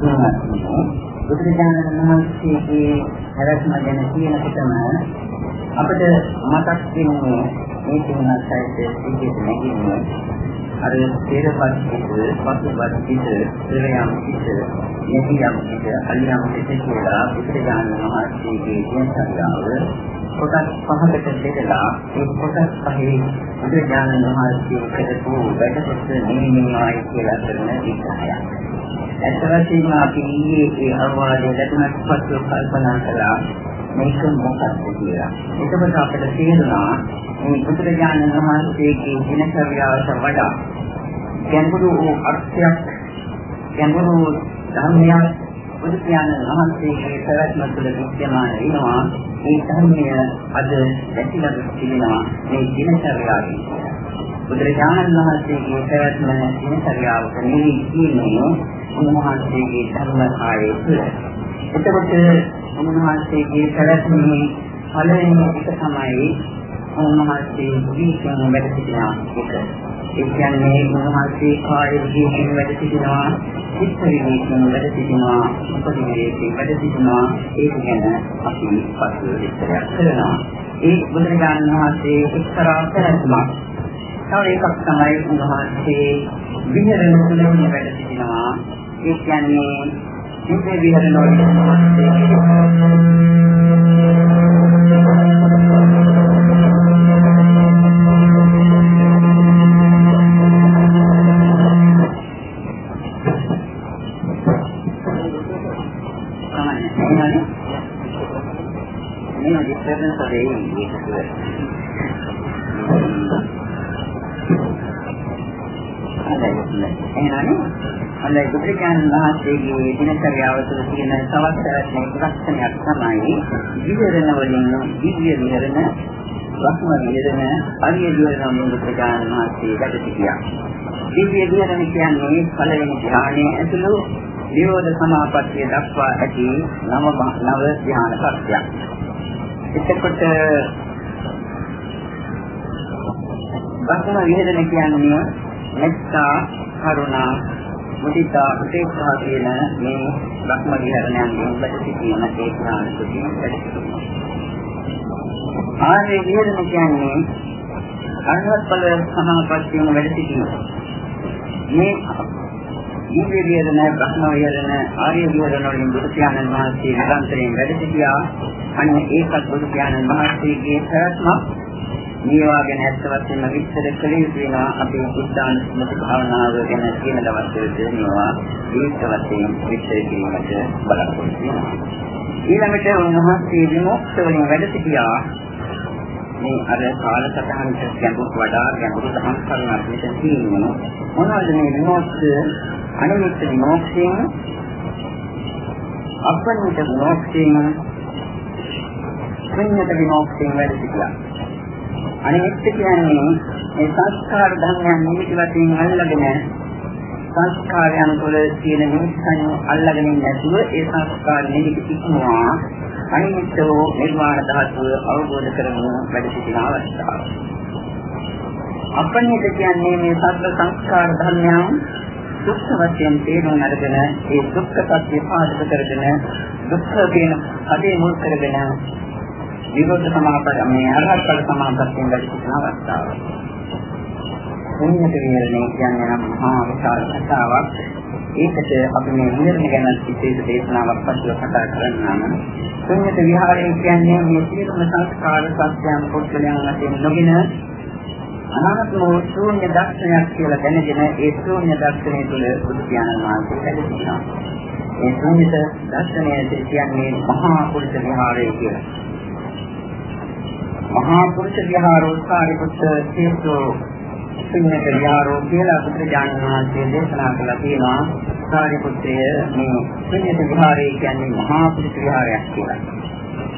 බුදුරජාණන් වහන්සේගේ හැරස්ම ගැන කියනකොටම අපිට මතක් වෙන්නේ මේ තුනක් සයිතේ ඉතිරි නැගින්නේ අර තේරපත් පිට, පසුපත් පිට, ශ්‍රේයම් පිට, යටියම් පිට, අලියම් පිට කියලා බුදුරජාණන් වහන්සේගේ දේශනාව කොටස් පහකට බෙදලා ඒ කොටස් පහේ බුදුරජාණන් වහන්සේ කරපු වැඩකට නිමිනායි කියලා කරන විග්‍රහයක්. ඇත්ත වශයෙන්ම අපි ඊයේ ඒ අවවාදයේ ලැබුණත් පසු කල්පනා කළා මේක මොකක්ද කියලා. එතකොට අපිට තේරුණා මේ බුදුරජාණන් වහන්සේගේ දිනචර්යාවට වඩා ගැඹුරු අර්ථයක් ගැඹුරු ධර්මයක් බුදු පියාණන් වහන්සේගේ ප්‍රවැත්ම තුළ විද්‍යමාන වෙනවා. මේ ධර්මය අද දැකලා තිබෙනවා මේ දිනචර්යාවේ. බුදුරජාණන් වහන්සේගේ ප්‍රවැත්ම දිනචර්යාවක නෙවෙයි කියන්නේ උන්වහන්සේගේ ධර්ම කායය තුළ. එතකොට උන්වහන්සේගේ පැවැත්මේ පළවෙනි එක තමයි උන්වහන්සේ ජීවිතයෙන් වැඩ සිටින එක. ඒ කියන්නේ උන්වහන්සේ කාය ජීවිතයෙන් වැඩ සිටිනවා, චිත්ත විවේකයෙන් වැඩ සිටිනවා, උපදිවිවේකයෙන් වැඩ සිටිනවා. ඒක ගැන අපි පසු විස්තරයක් කරනවා. ඒ බුදුරජාණන් වහන්සේ එක්තරා පැවැත්මක්. තව එකක් තමයි උන්වහන්සේ විහරණ තුළින් වැඩ සිටිනවා. ඒ කියන්නේ ඉන්නේ විහරණ මේ ඩිස්ටර්බන්ස් එකේ ඉන්නේ. එහෙනම් අනේ බුදුරජාණන් වහන්සේගේ දිනචර්යාව තුළ තියෙන තවත් ලක්ෂණයක් තමයි විවරණ වලින් දිව්‍ය විවරණ, රත්න විවරණ, අරිය විවරණ බුදුරජාණන් වහන්සේ වැඩ සිටියා. දිව්‍ය විවරණ කියන්නේ පළවෙනි ධ්‍යානයේ ඇතුළු නිරෝධ සමාපත්තිය දක්වා ඇති නව නව ධ්‍යාන සත්‍යයක්. එතකොට රත්න විවරණ කියන්නේ මෙත්තා කරුණා මුදිතා උපේක්ෂා කියන මේ බ්‍රහ්ම විහරණයන්ගෙන් වැඩ සිටීම දේශනාන සුඛින් වැඩ සිටීම. ආර්ය විහරණ කියන්නේ අරහත් ඵල සමාපත්තියම වැඩ සිටීම. මේ දිව්‍ය විහරණ, බ්‍රහ්ම විහරණ, ආර්ය විහරණ වලින් බුදු පියාණන් වහන්සේ නිරන්තරයෙන් වැඩ සිටියා. අන්න ඒකත් බුදු පියාණන් වහන්සේගේ ප්‍රයත්නක් මේවා ගැන ඇත්ත වශයෙන්ම විස්තර කළ යුතු වෙනවා අපේ බුද්ධාන ස්මෘති භාවනාව ගැන කියන දවස්වල මේවා විස්තර වශයෙන් විස්තර කිරීමට බලාපොරොත්තු වෙනවා. ඊළඟට උන්වහන්සේ විමුක්ත වලින් වැඩ සිටියා මේ අර කාලසටහනට ගැඹුරු වඩා ගැඹුරු දහම් කරුණක් මෙතන තියෙනවා. මොනවද මේ විමුක්ත අනිමිත් විමුක්තියෙන් අපනිත විමුක්තියෙන් ශුන්‍යත විමුක්තියෙන් වැඩ සිටියා. අනිත් කියන්නේ මේ සංස්කාර ධර්මයන් නිමිති වශයෙන් අල්ලගෙන සංස්කාරයන් තුළ තියෙන නිමිත්තන් අල්ලගෙන නැතුව ඒ සංස්කාර නිමිති ඉක්මවා අනිත්‍යව නිර්වාණ ධාතුව අවබෝධ කරගන්න වැඩ සිටින අවස්ථාව. අපණිත කියන්නේ මේ සත්‍ය සංස්කාර ධර්මයන් දුක්ඛ වශයෙන් තේරුම් අරගෙන ඒ දුක්ඛ සත්‍ය පාදක කරගෙන දුක්ඛ කියන අදේ මුල් කරගෙන විරෝධ සමාපද මේ අරහත් ඵල සමාපත්තියෙන් ලැබෙන අවස්ථාව. පුණ්‍යත විහරණය කියන්නේ නම් මහා විශාල කතාවක්. ඒකට අපි මේ විහරණ ගැන විශේෂ දේශනාවක් පස්සේ කතා කරන්නාම පුණ්‍යත විහාරය කියන්නේ මේ සියලුම සංස්කාර සත්‍යයන් පුද්ගලයන් වශයෙන් නොගෙන අනාත්ම ශූන්‍ය දර්ශනයක් කියලා දැනගෙන ඒ ශූන්‍ය දර්ශනය තුළ බුදු පියාණන් වහන්සේ පැහැදිලි ඒ ශූන්‍ය දර්ශනය කියන්නේ මහා පුරුෂ විහාරය කියලා. මහා පුරුෂ විහාරෝත්කාරී පුත්‍ර තේසෝ සින්නක විහාරෝ කියලා බුදුරජාණන් වහන්සේ දේශනා කළා තියෙනවා. සාරිපුත්‍රය මේ සින්නක විහාරය කියන්නේ මහා පුරුෂ විහාරයක් කියලා.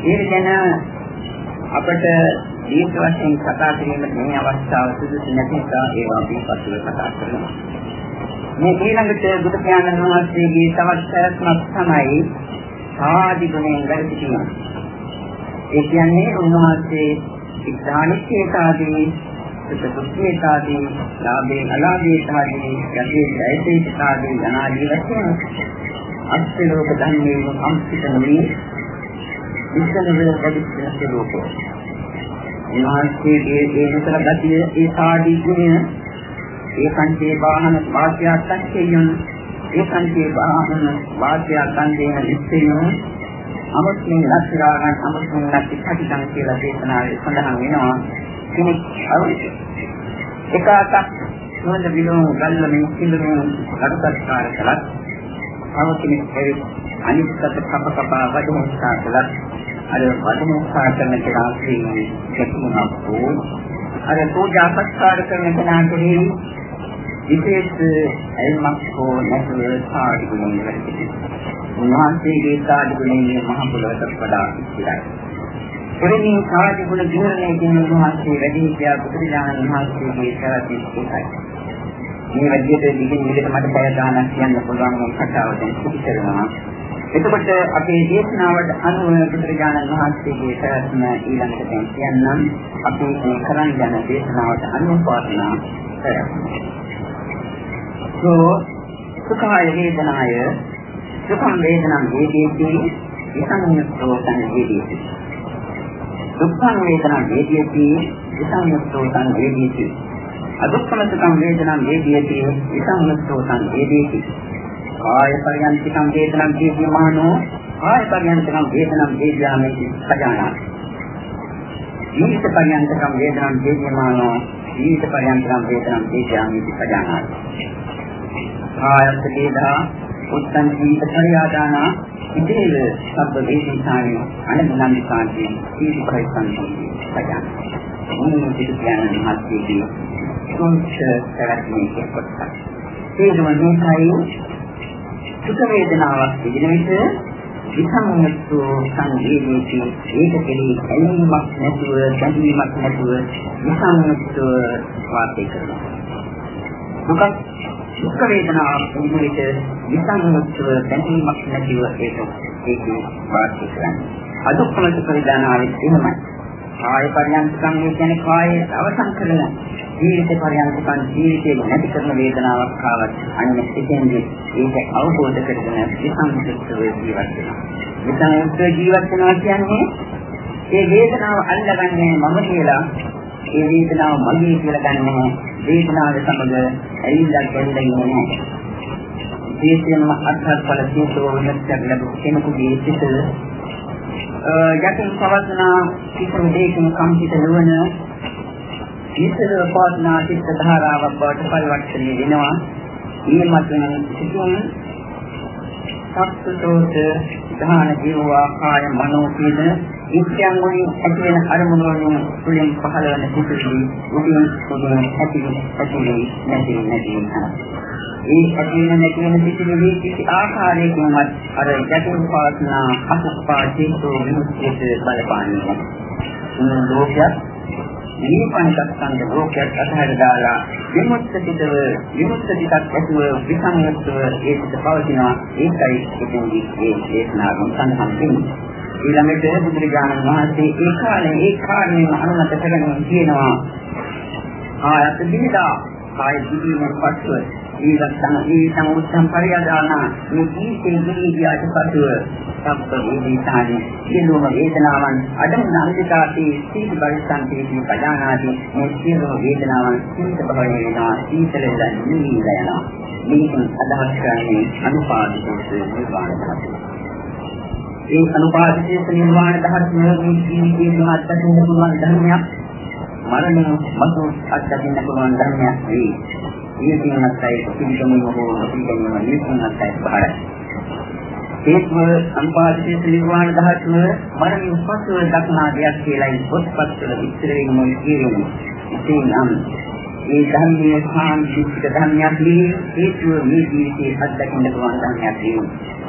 ඒක ගැන අපට දීර්ඝ වශයෙන් කතා කිරීමට මේ අවස්ථාව සුදුසු නැති නිසා ඒවා අපි පසුව කතා කරනවා. මේ ඊළඟට බුදු පියාණන් වහන්සේගේ තවත් පැවැත්මක් තමයි ආදි ගුණයෙන් වැඩ සිටීම. ඒ කියන්නේ උන්වහන්සේ ඉස්හානිකේතාදී සුදුසුකේතාදී ලාභේ අලාභේතාදී යදී ජයතේතාදී යනාදී වශයෙන් අස්තිලෝක ධර්මයේ සම්පිත නොවේ විශ්වන වල වැඩිච්ච ලෝකෝ. උන්වහන්සේගේ ඒ විතර ගතිය ඒ සාදී ගුණය ඒ සංකේ වාහන වාක්‍යයක් සංකේයන් ඒ සංකේ වාහන වාක්‍යයක් සංකේයන විශ්ේයන අමස්මින් ලක්ෂරාගන් අමස්මින් ලක්ෂිතං කියලා දේශනාවේ සඳහන් වෙනවා. කෙනෙක් එක අතක් නොද විලෝ ගල්ලමින් සිඳුමින් කරුසත්කාර කළත් තව කෙනෙක් ඇවිත් අනිත් අත කප කපා වදමුස්සා කළත් අර වදමුස්සා කරන කෙනාගේ ගැටුමක් වූ අර පූජා සත්කාර කරන කෙනාගේ විශේෂ ඇල්මක් හෝ නැතුව සාඩි ගුණය වැඩි. උන්වහන්සේගේ සාඩි ගුණය මහ පොළොවට වඩා ඉතිරයි. එවැනි සාඩි ගුණ දිනරණය කියන උන්වහන්සේ වැඩි කියා බුදුරජාණන් වහන්සේගේ සරති එකයි. මේ විදිහට දිගින් දිගට මට බය ගන්නක් කියන්න පුළුවන් මේ කතාව දැන් සිදු කරනවා. එතකොට අපේ දේශනාවට අනුව බුදුරජාණන් වහන්සේගේ ප්‍රශ්න ඊළඟට දැන් කියන්නම් අපි මේ කරන් යන දේශනාවට අනුව පාඨනා කරමු. සෝ සුඛාය වේදනාය සුඛං වේදනං වේදේති විසංයුක්තෝ සංවේදේති. දුක්ඛං වේදනං වේදේති විසංයුක්තෝ සංවේදේති. අදුක්ඛම සුඛං වේදනං වේදේති විසංයුක්තෝ සංවේදේති. කාය පරියන්තිකං වේදනං වේදීමානෝ කාය පරියන්තිකං වේදනං වේද්‍යාමේති සජානාති. ජීවිත පරියන්තිකං වේදනං වේදීමානෝ ජීවිත පරියන්තිකං වේදනං වේද්‍යාමේති සජානාති. කායත් වේදා උත්තං ජීවිත පරියාදානා ඉතේල සබ්බ වේදිකාණි අනන්තං ජීවිත පරිසංසී සජානාති. මොන විදිහට කියන්නේ මහත්කේ සෝච්ච කරන්නේ කොටස. ඒ මොනවායි සුඛ වේදනාවක් තිබෙන විට විසංයුක්ත සංවේදීති ඒක කෙරෙහි ඇලීමක් නැතුව බැඳීමක් නැතුව විසංයුක්ත වාසය කරනවා. දුක දුක් වේදනාවක් තිබෙන විට විසංයුක්තව බැඳීමක් නැතිව ඒක ඒකේ වාසය කරනවා. අදුක්කම සුඛ වේදනාවෙත් එහෙමයි. කාය පරියන්තකම් කියන්නේ කායේ අවසන් කරන ජීවිත පරියන්තකම් ජීවිතේ නැති කරන වේදනාවක් ආවත් අන්න එතෙන්දී ඒක අවබෝධ කරගෙන විසංසිද්ධ වේ ජීවත් වෙනවා. විසංසිද්ධ ජීවත් වෙනවා කියන්නේ ඒ වේදනාව අල්ලගන්නේ මම කියලා ඒ වේදනාව මගේ කියලා ගන්නවා. වේදනාව සමග ඇවිල්ලා ගැලෙන්නේ නැහැ. විශේෂයෙන්ම අත්හත් ඵල සීතෝ වෙනස්යක් ලැබු කෙනෙකුගේ සිත යටින් පවත්නා කිසිම දෙයකින් කම්පිත නොවන ඉස්සර පවත්නා චිත්ත ධාරාවක් බවට පරිවර්තනය වෙනවා. මේ මතින් සිදුවන සත්සෝත ධාන ජීවා කාය මනෝ කියන ඉස්යන් වලින් ඇති වෙන අරමුණු වලින් තුලින් පහළ වෙන සිතුවිලි උදින් උදින් ඇති ඇති නැති නැති යනවා. ඒ ඇතිවෙන නැති වෙන සිතිවිලි කිසි ආකාරයකින්වත් අර ගැටුම් පාස්නා අසුප්පා චේතෝ විමුක්තියට බලපාන්නේ නැහැ. ලෝකයක් මේ පංචස්කන්ධ ලෝකයක් අතහැර දාලා විමුක්ත සිතව විමුක්ත සිතක් ඇතුව විසංයුක්තව ඒකට පවතිනවා ඒකයි එතෙන්දී ඒ දේශනාවෙන් සඳහන් වෙන්නේ. ඊළඟට බුදුරජාණන් වහන්සේ ඒ කාලේ ඒ කාරණේම අනුමත කරගෙන කියනවා ආයත දිනදා කාය දිවිමත් පස්ව ඊළඟ ඊළඟ උත්තම් පරියදාන මේ ජීවිතේ ගිරියට පසුව සම්ප වේදිතානි සියලුම වේදනාවන් අඩම නන්දිකාති සීති පරිසංකේති පජානාති මේ සියලුම වේදනාවන් සීත භවය වෙනවා සීතලෙන් නිවිලා යනවා මේකෙන් අදහස් කරන්නේ අනුපාදිතෝස නිර්වාණ ධාතුව ඒ අනුපාදිතෝස නිර්වාණ ධාතුව මේ ජීවිතේ මහත් දකින්න පුළුවන් ධර්මයක් මරණය මතු අත්දකින්න පුළුවන් ධර්මයක් වේ නියතිමත් අය පිළිගැනීම හෝ නොපිළිගැනීම නියතිමත් අය බාරයි. ඒත්ම සම්පාදිතේ නිර්වාණ ධාතුව මරණින් පසුව දක්නා දෙයක් කියලායි පොත්පත්වල විස්තර වෙන්නේ කියන්නේ. ඉතින් නම් මේ ධර්මයේ සාන්තික ධර්මයක් නේ හේතුව මේ ජීවිතයේ අත්දකින්න පුළුවන් ධර්මයක් නේ.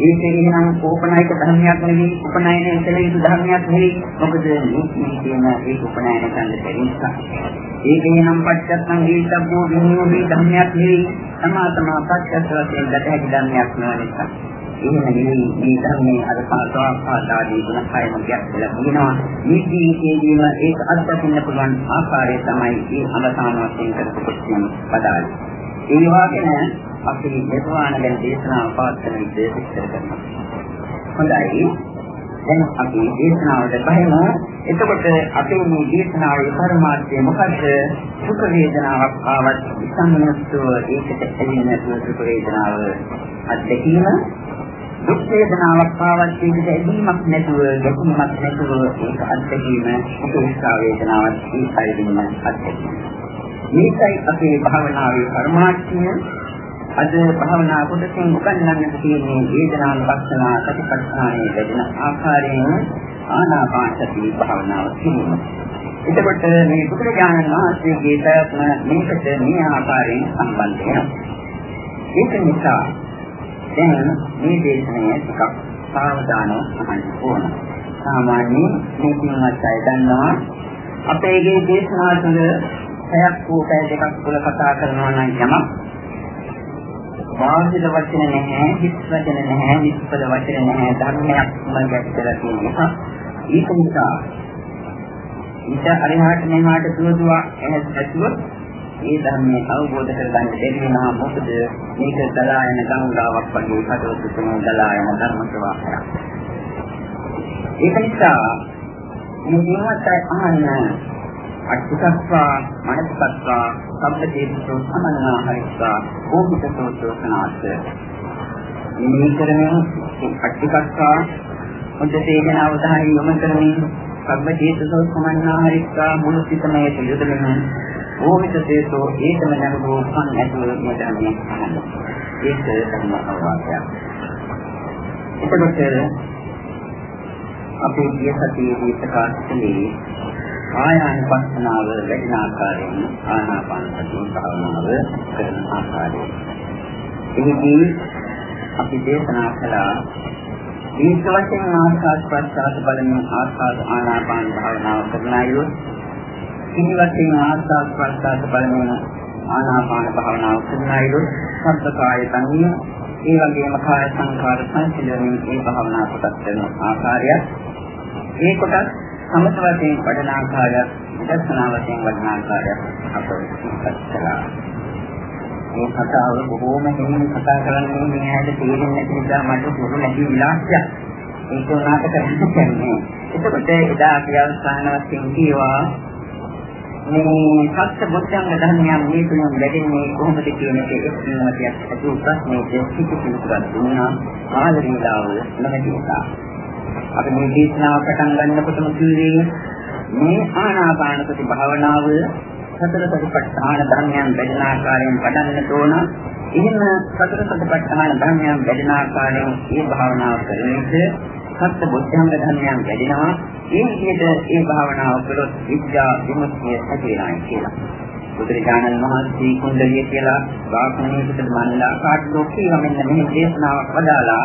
ඒක එහෙනම් ඕපනායක ධර්මයක් නෙවෙයි උපනායනය කළ යුතු ධර්මයක් නෙවෙයි. මොකද මේ කියන ඒ උපනායන කරන්න බැරි නිසා. ඒක එහෙනම් පච්චත්තං දීතබ්බෝ විඤ්ඤෝමී ධර්මයක් නෙවෙයි. තමා තමා පච්චත්ත වශයෙන් ගත හැකි ධර්මයක් නෙවෙයි නිසා. එහෙම නෙවෙයි මේ ධර්මයේ අර පාසාපාදාදී ගුණ කයම ගැටලා කියනවා. මේ ජීවිතයේදීම ඒක අත්දකින්න පුළුවන් ආකාරය තමයි මේ අවසාන වශයෙන් කරපු පදාලි ඒ වගේම අපි නිර්වාණ ගැන දේශනාව පවත්වන විදිහ විස්තර කරනවා. හොඳයි. දැන් අපි දේශනාවට බහිමු. එතකොට අපේ මේ දේශනාවේ පරමාර්ථය මොකද්ද? සුඛ වේදනාවක් ආවත් සංයුක්තව ඒකට ඇලෙන්නේ නැතුව සුඛ වේදනාව අත්දැකීම දුක් වේදනාවක් ආවත් ඒකට ඇලීමක් නැතුව ගැටීමක් නැතුව ඒක අත්දැකීම උපේක්ෂා වේදනාවක් ඒකයි වෙන අත්දැකීම. මේකයි අපේ භාවනාවේ පරමාර්ථය. අද භාවනා කොටසින් උගන්වන්නට තියෙන්නේ වේදනානුපස්සනා සතිපට්ඨානයේ ලැබෙන ආකාරයෙන් ආනාපාන සති භාවනාව කිරීම. එතකොට මේ බුදුරජාණන් වහන්සේගේ ප්‍රයත්න මේකට මේ ආකාරයෙන් සම්බන්ධ වෙනවා. ඒක නිසා දැන් මේ දේශනය ටිකක් සාවධානව අහන්න ඕන. සාමාන්‍යයෙන් මේ කින්වත් අය දන්නවා අපේ ගේ දේශනා තුළ පැයක් හෝ පැය දෙකක් තුළ කතා කරනවා නම් යමක් වාසිත වචන නැහැ, හිස් වචන නැහැ, නිස්පද වචන නැහැ, ධර්මයක්ම ගැටලා තියෙන නිසා ඒක නිසා ඊට අරිහාට මෙහාට දුවදුව ඇතුව මේ ධර්මයේ අවබෝධ කරගන්න බැරි වෙනවා මොකද මේක දලා යන ගංගාවක් වගේ කටවතු තුන දලා යන ධර්ම ප්‍රවාහයක්. ඒක නිසා මේ දිනවත අහන්න අට්ඨසස්වා මනසස්වා සම්පදේශෝ සමන්නා හරිස්සා ඕහිතසෝ සෝසනාත් මේ කරමින් අට්ඨසස්වා හොඳ තේජන අවධානය යොමු කරමින් සම්පදේශෝ සමන්නා හරිස්සා මුළු සිතමය යොදමින් ඕහිතසෝ ඒකම නැගෝ කන් ඇතුළු මේ ධර්මයේ අහන්න. ඒක ධර්ම අවවාදයක්. එතකොට අපේ ගිය සතියේදී ප්‍රකාශ කළේ ආයානුපස්සනාව වැඩින ආකාරයෙන් ආනාපාන සති භාවනාව කරන ආකාරය. එහිදී අපි දේශනා කළා දීර්ඝ වශයෙන් ආස්වාද ප්‍රසආස බලමින් ආස්වාද ආනාපාන භාවනාව කරන අයෝ. කිනි වශයෙන් ආස්වාද ප්‍රසආස බලමින් ආනාපාන භාවනාව කරන අයෝ. සබ්බකාය තනිය ඒ වගේම කාය සංකාර සංසිඳනමින් මේ භාවනා කොටස් කරන ආකාරය. ඒ කොටස් සමත වශයෙන් වඩන ආකාරයක් විදර්ශනා වශයෙන් වඩන ආකාරයක් අප විස්තර කළා. මේ කතාව බොහෝම හිමින් කතා කරන්නේ මේ ඇයිද තේරෙන්නේ නැති නිසා මට දුරු නැති විලාසයක්. ඒක උනාට කරන්නේ. එතකොට එදා අපි අවසාන වශයෙන් කියවා මේ සත්‍ය බුද්ධංග ධර්මයන් මේ තුලින් වැඩෙන්නේ කොහොමද කියන එක එක් නිමතියක් අතු ප්‍රශ්නයේ කිසි කෙනෙකුට දුන්නා ආදරීලාව නැති නිසා. අපි මේ දේශනාව පටන් ගන්නකොටම කිව්වේ මේ ආනාපාන සති භාවනාව සතර සතිපට්ඨාන ධර්මයන් වැඩෙන ආකාරයෙන් වඩන්න ඕන. එහෙම සතර සතිපට්ඨාන ධර්මයන් වැඩෙන ආකාරයෙන් මේ භාවනාව කරන විට සත්‍ය බුද්ධංග ධර්මයන් වැඩෙනවා. ඒ විදිහට මේ භාවනාව කළොත් විද්‍යා විමුක්තිය ඇති වෙනවා කියලා. බුදුරජාණන් වහන්සේ කුණ්ඩලිය කියලා වාක්මණයකට මන්ලා කාටෝ කියලා මෙන්න මේ දේශනාවක් වදාලා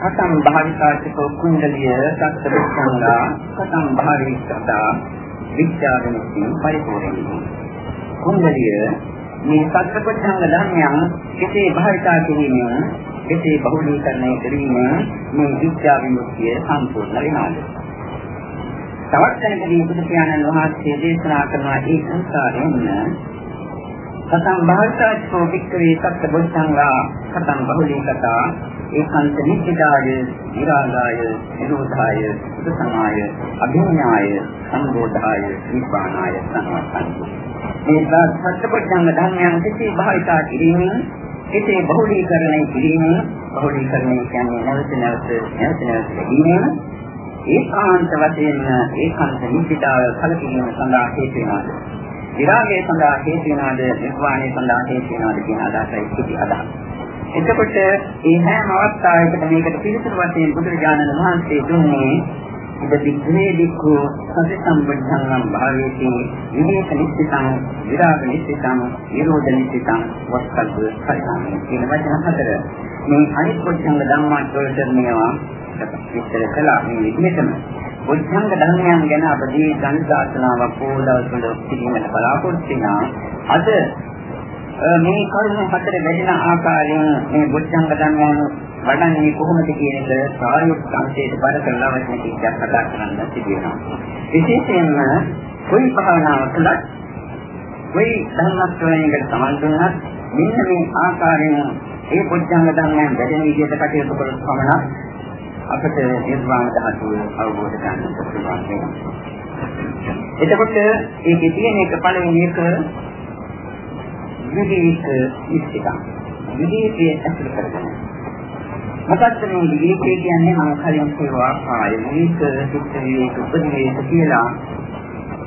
කතම් භාවිකාචකෝ කුණ්ඩලිය සත්ත්වසංගා කතම් භාවිකතා විද්‍යාවනති පරිපූර්ණයි කුණ්ඩලිය මේ සත්ත්වසංග ධර්මයන් කෙසේ භාවිතා කිරීමෙන් කෙසේ බහුලීකරණය කිරීමෙන් මේ විද්‍යා විමුක්තිය සම්පූර්ණ වෙනවාද? තවත් කෙනෙකුගේ බුදු පියාණන් වහන්සේ දේශනා කරන ඒ සංසාරයෙන් කතම් භාවිකාචකෝ වික්‍රේ සත්ත්වසංගා කතම් බහුලීකතා ඒකාන්ත නිත්‍යදාය, විරාගාය, නිරෝධාය, සුඛසමාය, අභිඥාය, සම්බෝධාය, නිබ්බානාය සම්වත්තන්ති. මේ සත්‍යපඥාන ධර්මයන් කිසි භාවිතා කිරීමෙන් ඒකේ බහුලීකරණය කිරීමෙන් බහුලීකරණය කියන්නේ නැවත නැවත නැවත නැවත කිරීමෙන් ඒකාන්ත වශයෙන් ඒකාන්ත නිත්‍යතාව කලකිරීම සඳහා හේතු වෙනවා. විරාගය සඳහා හේතු වෙනවාද නිර්වාණය සඳහා හේතු වෙනවාද කියන අදහසයි සිටි අදහස. එතකොට මේ හැම අවස්ථාවකම මේකට පිළිතුරු වශයෙන් බුදුරජාණන් වහන්සේ දුන්නේ ඉද දික්ඛේ දික්ඛු සති සම්බුද්ධං භාවේති විවේක නිස්සිතං විරාග නිස්සිතං නිරෝධ නිස්සිතං වස්සද්ද පරිණාමය කියන වචන හතර මේ අනිත් කොච්චංග ධම්මා වලට මේවා විස්තර කළා මේ විදිහටම කොච්චංග ධර්මයන් ගැන අපදී සංසාරණාවක් පොදවස් වල පිළිගන්න බලාපොරොත්තු වෙනා අද මේ කරුණු හතර වැඩින ආකාරයෙන් මේ බුද්ධංග ධර්මයන් වඩන්නේ කොහොමද කියන එක ප්‍රායෝගික අංශයට බර කරලා වශයෙන් කිච්චක් කතා කරන්න සිදු වෙනවා. විශේෂයෙන්ම කොයි භාවනාව කළත් કોઈ ධර්මස්වණයකට සමන් දුන්නත් මෙන්න මේ ආකාරයෙන් ඒ පොච්චංග ධර්මයන් වැඩෙන විදිහට කටයුතු කරොත් පමණක් අපට නිර්වාණ ධාතුව අවබෝධ කරගන්න පුළුවන් වෙනවා. එතකොට ඒකේ තියෙන එක පළවෙනි එක විදේශ ඉස්තික. විදේශයේ ඇතුළත කරගෙන. මොකක්ද මේ විදේශය කියන්නේ මම කලින් කියවා ආය විදේශ සුත්ත විවේක උපදේශ කියලා.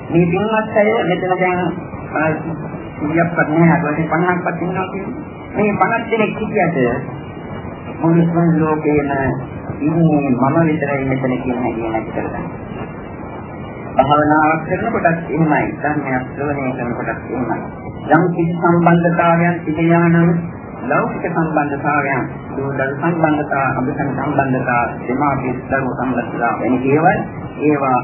මේ දිනවත් අය මෙතන දැන් සියයක් පන්නේ අරගෙන 50ක්වත් ඉන්නවා කියන්නේ. මේ 50 දෙනෙක් හිටියට මුළු ලෝකේම ඉන්නේ මම විතරයි මෙතන කියන හැටි නැති කරගන්න. භාවනාවක් කරනකොටත් එහෙමයි. ධර්මයක් ශ්‍රවණය කරනකොටත් එහෙමයි. යම් කිසි සම්බන්ධතාවයන් තිබෙනවා නම් ලෞකික සම්බන්ධතාවයන්, දුරදල් සම්බන්ධතා, අභිසං සම්බන්ධතා, දෙමාපිය දරුවෝ සම්බන්ධතා වෙන දේවල් ඒවා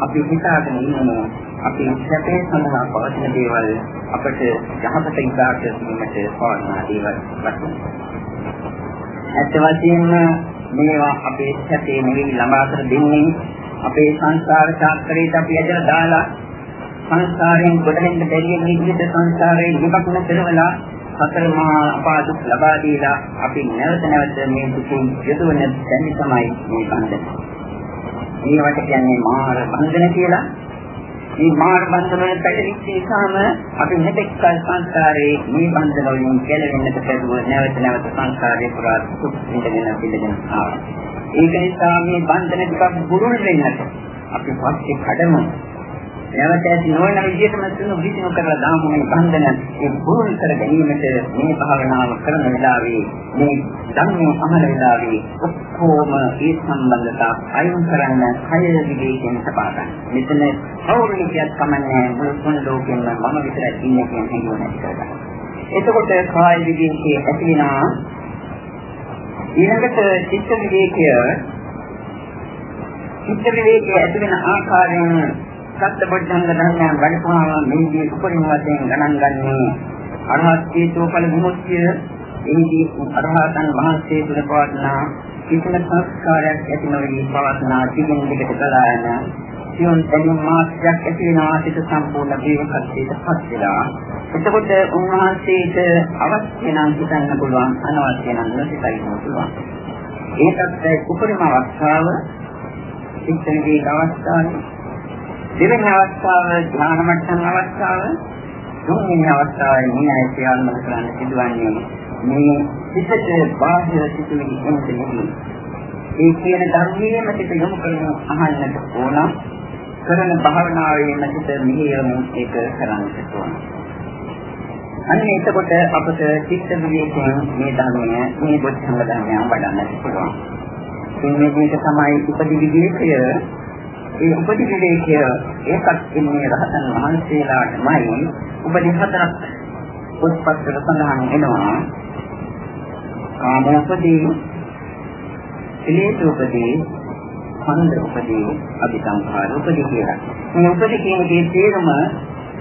අපි හිතාගෙන ඉන්නේ අපි සැපේ සඳහා පවතින දේවල් අපට යහපත ඉදාට දීමට පවර්ණ දේවල් වශයෙන්. ඇත්ත වශයෙන්ම මේවා අපේ සැපේ නෙවෙයි ළඟා කර දෙන්නේ අපේ සංසාර චක්‍රයට අපි ඇදලා දාලා සංසාරයෙන් ගොඩනෙන්න බැරි විදිහට සංසාරයෙන් විපක්ෂ කරවලා හතර මහා අපාදුක් ලබා දීලා අපි නැවත නැවත මේ දුකින් යොදවන දැනි තමයි මේ බන්ධන. මේවට කියන්නේ මාර බන්ධන කියලා. මේ මාර බන්ධන වල පැටලිච්ච නිසාම අපි මෙතෙක් කල සංසාරේ මේ බන්ධන වලින් ගැලවෙන්නට බැරුව නැවත නැවත සංසාරේ පුරා දුක් විඳගෙන පිළිගෙන ආවා. ඒක නිසා මේ බන්ධන ටිකක් බුරුල් වෙන්නට අපි පස්සේ කඩමු. නැවත ඇති නොවන විදිහටම තුන විසිනු කරලා දාමු මේ බන්ධන ඒ බුරුල් කර ගැනීමට මේ භාවනාව කරන වෙලාවේ මේ ධර්මයේ අමල වෙලාවේ ඔක්කොම ඒ සම්බන්ධතා අයින් කරන්න කය විවේකයෙන් සපා ගන්න. මෙතන කවුරුනිකයක් කමන්නේ මුළු තුන් ලෝකෙම මම විතරයි ඉන්නේ කියන හැඟීම නැති කරගන්න. එතකොට කාය විවේකයේ ඇති වෙනා ඊළඟට චිත්ත විවේකය චිත්ත විවේකයේ ඇති වෙන ආකාරයෙන් සත්බොද්ධංග ධර්මයන් වැඩිපුරම මේදී උපරිම වශයෙන් ගණන් ගන්නේ අරහත් හේතුඵල විමුක්තිය එහිදී අරහතන් වහන්සේ තුළ පවත්නා කිසිම සංස්කාරයක් ඇති නොවි පවත්නා දිගින් දිගට කළා යන සියොන් දැනුම් මාත්‍රයක් ඇති වෙනවා සිත සම්පූර්ණ ජීවකත්වයට පත් වෙලා. එතකොට උන්වහන්සේට අවශ්‍ය නම් හිතන්න පුළුවන් අනවශ්‍ය නම් නොසිතන්න පුළුවන්. ඒකත් උපරිම අවස්ථාව? සිත්තරේ අවස්ථාවේ දෙවෙනි අවස්ථාව ධ්‍යාන මට්ටම් අවස්ථාව. තුන්වෙනි අවස්ථාවේ මේ අය සියල්ලම කරන්න සිදුවන්නේ මේ සිතට බාහිර සිතුවිලි එන්නේ. ඒ කියන ධර්මයේම සිත යොමු කරන අහන්නට ඕන. කරන භාවනාවේම සිත මිහියම ඒක කරන්නට ඕන. අන්න එතකොට අපට චිත්ත විවේකයෙන් මේ ධර්මය මේ බොද්ධංග ධර්මයන් වඩන්නට පුළුවන්. මේ විදිහට තමයි උපදි විවේකය ඒ උපදි විවේකය ඒකත් ඉන්නේ රහතන් වහන්සේලාටමයි උපදි හතරක් උත්පත්තට සඳහන් වෙනවා කාමෝපදී ඉලේතෝපදී ඛණ්ඩ උපදී අபிසංඛාර උපදී කියලා. මේ උපදී කියන දේ තේරුම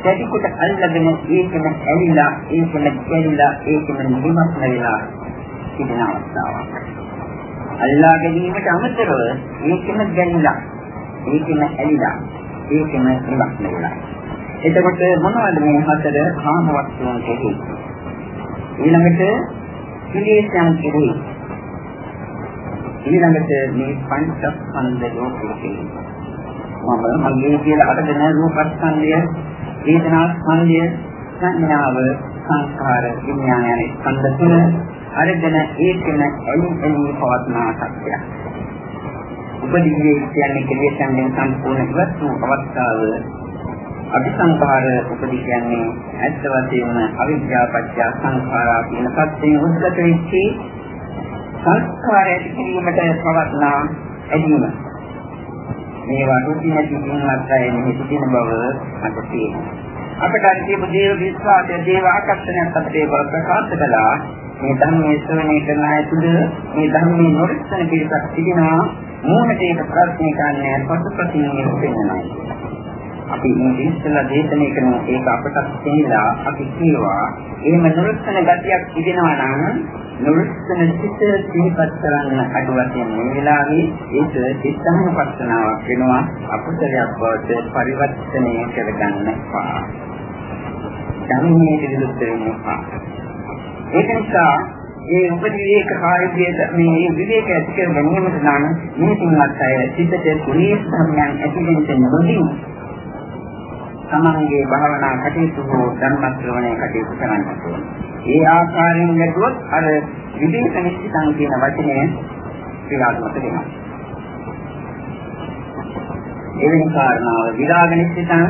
සැටිකුට අල්ලගෙන ඒකම ඇලිලා ඒකම ගැලිලා ඒකම නිමස් වෙලා සිටින අවස්ථාවක්. අල්ලා ගැනීමට අමතරව ඒකම ගැලිලා ඒකම ඇලිලා ඒකම නිමස් වෙලා. එතකොට මොනවද මේ හතර කාම වස්තුන් කෙරෙහි? ඊළඟට පිළිසයන් කෙරෙහි. ඊළඟට මේ පංචස්කන්ධ ලෝකෙහි. මම මගේ කියලා අරගෙන රූපස්කන්ධය වේදනා ස්කන්ධය සංඥාව සංස්කාර විඥාන යන ස්කන්ධ තුන අරගෙන ඒකෙන ඇලි ඇලි පවත්නා සත්‍යය. උපදීවේ කියන්නේ කෙලෙසෙන් සම්පූර්ණ ඉවත් වූ අවස්ථාව අபிසංකාර උපදී කියන්නේ ඇත්ත වශයෙන්ම අවිද්‍යාව පත්‍ය සංඛාරා කියන පස්යෙන් උද්ගත වෙච්ච සංස්කාරය කිරීමට පවත්නා ඇලීම. මේවා දුකී නැති දිනවත් අය මෙහි සිටින බව අපට තියෙනවා. අපට අන්තිම දේව විශ්වාසය දේව ආකර්ෂණයක් අපට ඒ බව ප්‍රකාශ කළා. මේ ධර්මයේ ශ්‍රවණය කරන අය තුළ මේ ධර්මයේ නොරිස්සන පිළිසක් තිබෙනවා. මූණට ඒක ප්‍රශ්නේ කරන්නේ පසුපසින්නේ වෙනවා. අපි මේ ඉස්සලා දේශනා කරන ඒක අපට තේරිලා අපි කියවා එහෙම නොරිස්සන ගතියක් තිබෙනවා නම් නොරිස්සන සිත සිහිපත් කරන්න අඩු වශයෙන් මේ වෙලාවේ ඒක සිතානුපස්සනාවක් වෙනවා අකුසලයක් බවට පරිවර්තනය කරගන්න පා. ධර්මයේ විරුද්ධ වෙනවා. ඒක නිසා ඒ උපදීවේක කාර්යයේ මේ විවේක ඇති කර ගැනීමට නම් මේ තුන්වත් අය සිතට කුලී ධර්මයන් ඇතිවෙන්න නොදී තමන්ගේ භාවනා කටයුතු හෝ ධර්ම ශ්‍රවණය කටයුතු කරන්න ඕනේ. ඒ ආකාරයෙන් ලැබුවොත් අර විදේශ නිශ්චිතං කියන වචනය ක්‍රියාත්මක වෙනවා. එවැනි කාරණාව විරාග නිශ්චිතං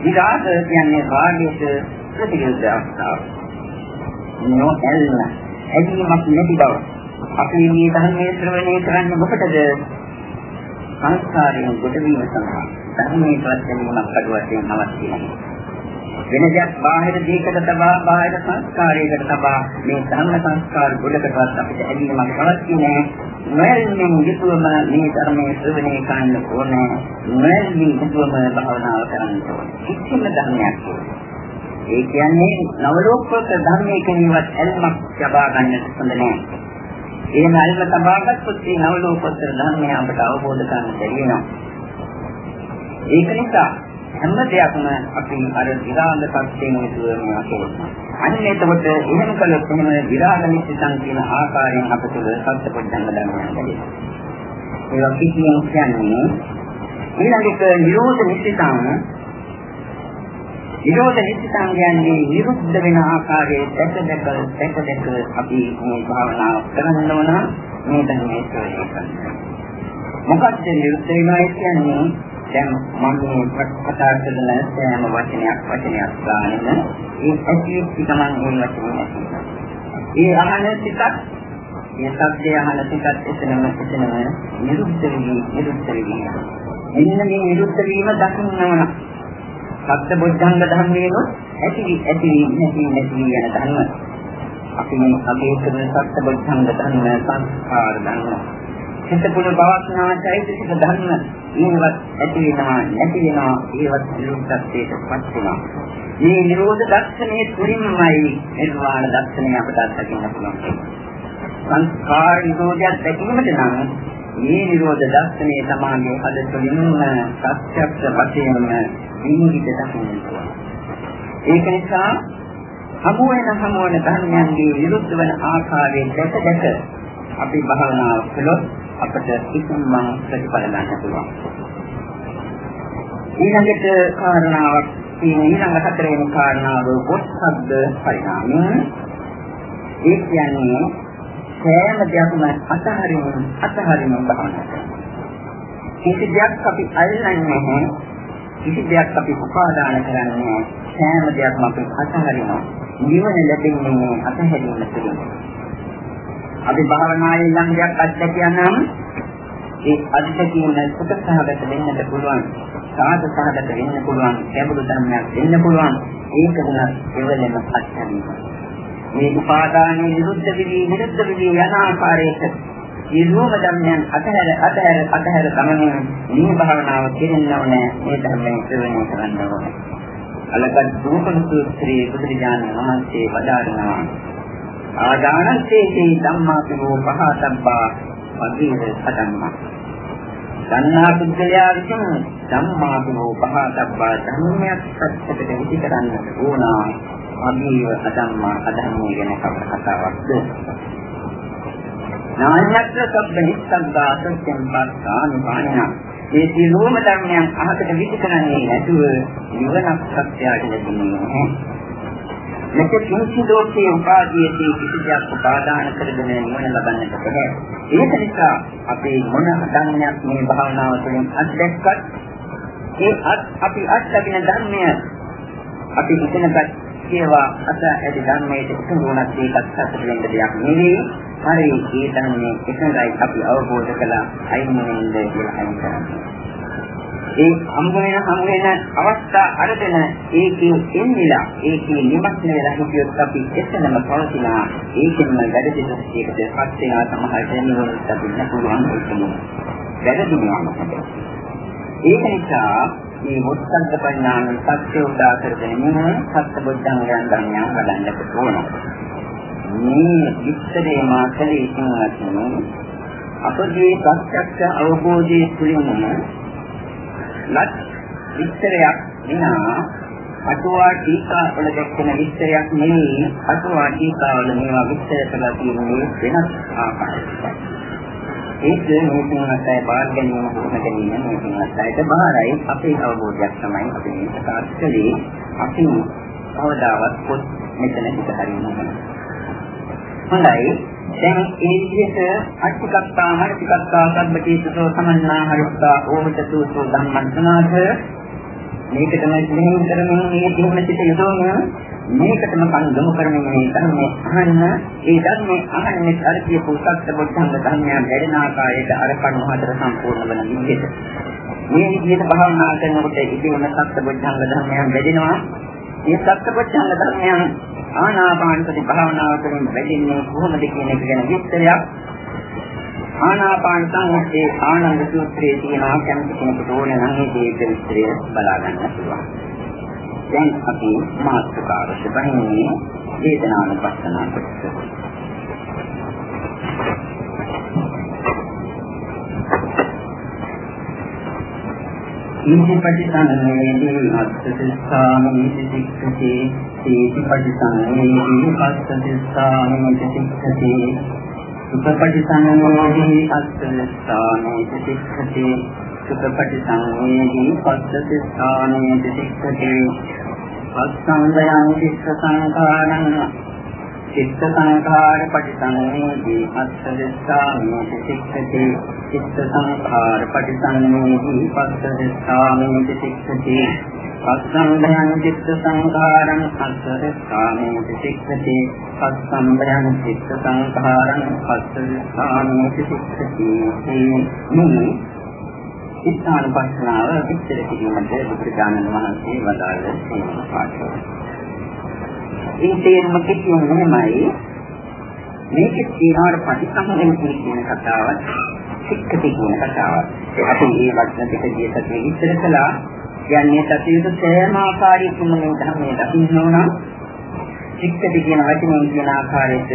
විරාග කියන්නේ රාගයට ප්‍රතිවිරුද්ධ අවස්ථාව. නොඇල්ම ඇදීමක් නැති බව. අපි මේ ධර්මයේ ශ්‍රවණය කරන්නේ මොකටද? සංස්කාරයෙන් ගොඩවීම සඳහා ධර්මයේ ප්‍රත්‍යක්ෂමක් අඩු වශයෙන් අවශ්‍ය නැහැ. වෙන දෙයක් බාහිර දෙයකට තබා බාහිර සංස්කාරයකට තබා මේ ධර්ම සංස්කාර ගොඩකටවත් අපිට ඇලීමක් අවශ්‍ය නැහැ. නොයල්මින් යුතුවම මේ ධර්මයේ ශ්‍රවණය කරන්න ඕනේ. නොයල්මින් යුතුවම භාවනාව කරන්න ඕනේ. කිසිම ධර්මයක් ඒ කියන්නේ නවලෝකෝත්තර ධර්මයේ කෙනෙකුට ඇල්මක් ලබා ගන්නට හොඳ නැහැ. එහෙම අල්ම තබාගත්තොත් මේ නවලෝකෝත්තර ධර්මය අපට අවබෝධ කරගන්න බැරි වෙනවා. ඒක නිසා හැම දෙයක්ම අපි අර විරාග සත්‍යයෙන් යුතුව මේවා කරනවා. අන්න එතකොට එහෙම කළොත් එහෙම විරාග නිසිතන් කියන ආකාරයෙන් අප තුළ සත්‍ය පොඩ්ඩක් ගන්නවා. ඒවා කිසියම් කියන්නේ ඊළඟට නිරෝධ නිසිතන් නිරෝධ නිසිතන් කියන්නේ නිරුද්ධ වෙන ආකාරයේ දැක දැක දැක දැක අපි මේ භාවනාව කරන්න ඕන. මේ ධර්මයේ ප්‍රයෝජන. මොකක්ද නිරුද්ධ වෙනවා කියන්නේ? දැන් මම මේ කතා කරන සෑම වචනයක් වචනයක් ගන්න ඒ ඇසියෙච්ච ගමන් ඒ වචනේ ඒ අහන සිතත් මේ සත්‍ය අහන සිතත් එතනම එතනම නිරුද්ධ වෙවි නිරුද්ධ වෙවි එන්න මේ නිරුද්ධ වීම දකින්නවන සත්‍ය බොද්ධංග ධර්මයේනොත් ඇති ඇති නැති නැති යන ධර්ම. අපි මේ අගේ කරන සත්‍ය බොද්ධංග ධර්ම සංස්කාර ධර්ම. හිත පුල පවස්නා චෛතසික ධර්ම ඒවත් ඇති වෙනවා නැති වෙනවා. ඒවත් නිරුද්ධත්වයට පත් වෙනවා. මේ නිරෝධ දර්ශනයේ තුලින්මයි නිර්වාණ දර්ශනය අපට අත්දකින්න පුළුවන්. සංස්කාර නිරෝධයක් දැකීමට නම් මේ නිරෝධ දර්ශනයේ සමාගයේ හද තුළින්ම සත්‍යක්ෂ වශයෙන්ම විමුක්තිය දකින්න ඒක නිසා හමු වෙන හමු වෙන ධර්මයන්ගේ විරුද්ධ වන ආකාරයෙන් දැක දැක අපි භාවනාව කළොත් අපට කිසිම ප්‍රතිඵල ගන්න පුළුවන්. ඊළඟට කාරණාවක් තියෙන ඊළඟ හතරවෙනි කාරණාව පොත්සබ්ද පරිණාමය. ඒ කියන්නේ සෑම දෙයක්ම අතහරින අතහරින භාවනාවක්. කිසි දෙයක් අපි අල්ලන්නේ නැහැ. කිසි දෙයක් අපි උපාදාන කරන්නේ සෑම දෙයක්ම අපි අතහරිනවා. නිවන ලැබෙන්නේ අතහැරීම තුළින්. අපි භාවනාවේ යම් දෙයක් අත්දැකියා නම් ඒ අත්දැකීම සුඛසහගත වෙන්නට පුළුවන් සාධ සහගත වෙන්න පුළුවන් ගැඹුරු ධර්මයක් වෙන්න පුළුවන් ඒක උනත් එවලෙම අත්හැරීම මේ උපාදානයේ විරුද්ධ විදී විරුද්ධ විදී යන ආකාරයට ඊළෝම ධර්මයන් අතහැර අතහැර අතහැර තමනේ මේ භාවනාව කෙරෙන්න ඕනේ මේ ධර්මයෙන් ශ්‍රවණය කරන්න ඕනේ අලකත් දුකන සූත්‍රයේ බුදුරජාණන් වහන්සේ වදාරනවා ආදානස්සේති ධම්මාපිනෝ පහතබ්බා වදීන සදම්මා. දන්නා පුද්ගලයා විසින් ධම්මාපිනෝ පහතබ්බා ධර්මයක් සත්‍යයට විදි කරන්නට ඕනා. අභීව අදම්මා අදම්මෝ කියන කතාවක්ද? නාඤ්ඤත්‍ර සබ්බ නිස්සග්ගා සත්‍යං පස්සානි පාණිනා මේ සියලුම ධර්මයන් අහකට විදි කරන්නේ නැතුව නිවනක් සත්‍යයට ලැබෙන්නේ නැහැ. මෙතෙක් කිසි ලෝකයේ උපාදීයේදී කිසි දෙයක් උපාදාන කරගෙන නිවන ලබන්නට බැහැ. ඒක නිසා අපේ මොන ධර්මයක් මේ භාවනාව තුළින් අත්දැක්කත් ඒ අපි අත්දකින ධර්මය අපි ඉගෙනගත් ඒවා අත ඇති ධර්මයේ තුරුණක් ඒකත් සත්‍ය වෙන්න දෙයක් නෙවෙයි. හරි ඒ ධර්මයේ එකඟයි අපි අවබෝධ කළා අයින් වෙන්නේ කියලා අයින් කරන්නේ. ඒ හම්බ වෙන හම්බ වෙන අවස්ථා අරගෙන ඒකේ එන්නිලා ඒකේ නිමග්න වෙලා හිටියොත් අපි එතනම පවතිනා ඒකෙන්ම වැඩ දෙන්නේකට පත් වෙනා සමහර දෙනිවලට අපිට පුළුවන් ඒකම වැඩදුනවා මොකද ඒක නිසා මේ මුත්තන්ත පරිණාම සත්‍ය උදා කරගෙන ඉන්න සත්‍ය බුද්ධංගයන් ධර්මයන් වඩන්නට ඕන මේ විස්තරේ මාතලේ ඉතින් අපගේ ප්‍රත්‍යක්ෂ අවබෝධයේ තුලින්ම ලත් විස්තරයක් එනවා අටුවා ටීකා වල දැක්වෙන විස්තරයක් නෙවෙයි අටුවා ටීකා වල මේවා විස්තර කරලා තියෙන්නේ වෙනස් ආකාරයකට. ඒක මේ තුනටයි බාර ගැනීම කොහොම ගැනීම මේ තුනටයි බාරයි අපේ අවබෝධයක් තමයි අපි මේ ප්‍රකාශ කළේ අපි කවදාවත් පොත් මෙතන හිත හරින්න හොඳයි. දැන් ඒ විදිහට අට්ටිකත්තා මට්ටිකත්තා සම්බටීසෝ සමන්නා හරිත්තා ඕමතතු සෝ ධම්මන්තනාත මේකටම මෙහෙම කරමින් මේ කිහිම සිට යොදවන මේකටම කන් යොමු කරමින් මේ ධර්මයේ අහන්න ඒ ධර්මයේ අහන්නේ අර කියපු සත්‍ය බොද්ධංග ධර්මයන් වැඩෙන ආකාරයට අර කණු හතර සම්පූර්ණ වෙන විදිහට. මේ විදිහට භාවනා කරනකොට ඉතිවන සත්‍ය බොද්ධංග ධර්මයන් වැඩෙනවා. මේ සත්‍ය බොද්ධංග ධර්මයන් ආනාපාන සති භාවනාව තුළින් වැඩෙන්නේ කොහොමද කියන එක ගැන විස්තරයක් ආනාපාන සංහිතේ ආනන්ද සූත්‍රයේ තියෙනවා කැමති කෙනෙකුට ඕන නම් මේ දීර්ඝ විස්තරය බලා ගන්න පුළුවන්. දැන් අපි මාත්‍රකාරශ බහින්නේ වේදනානුපස්සනා කොටස. ඉන්ද්‍රිය පටිසංවේදී අත්ථිස්සාමි සික්ඛති සීති පටිසංවේදී අත්ථිස්සාමි සික්ඛති සුඛපටි සංවේදී අත්ථස්ථානේ තික්ඛති සුඛපටි සංවේදී පස්සති ස්ථානේ තික්ඛති අස්සංගයං චිත්ත සංඛාරං. චිත්ත සංඛාර පටිසංවේදී අත්ථස්ථානේ තික්ඛති චිත්ත සංඛාර පටිසංවේදී පස්සති ස්ථානේ තික්ඛති පස්සම්බයං චිත්ත සංඛාරං අස්සර ස්ථානේති සික්ඛති පස්සම්බයං චිත්ත සංඛාරං අස්සර ස්ථානේති සික්ඛති මේ ඉස්හාන පස්සනාව විස්තර කිරීමට බුදුජානක මහන්සිය වදාළ සීමා පාඨය. ඒ තේරුම කිසියම් නෙමෙයි මේකේ තියෙනවට පටිසම්භයන කියන කතාවත් සික්ඛති කියන කතාවත්. අපි මේ වචන දෙක දිහා විස්තර කළා කියන්නේ සතියුතු සෑම ආකාරයකින්ම මේ ධර්මයේ දකින්න ඕන. චිත්තටි කියන වචනේ කියන ආකාරයට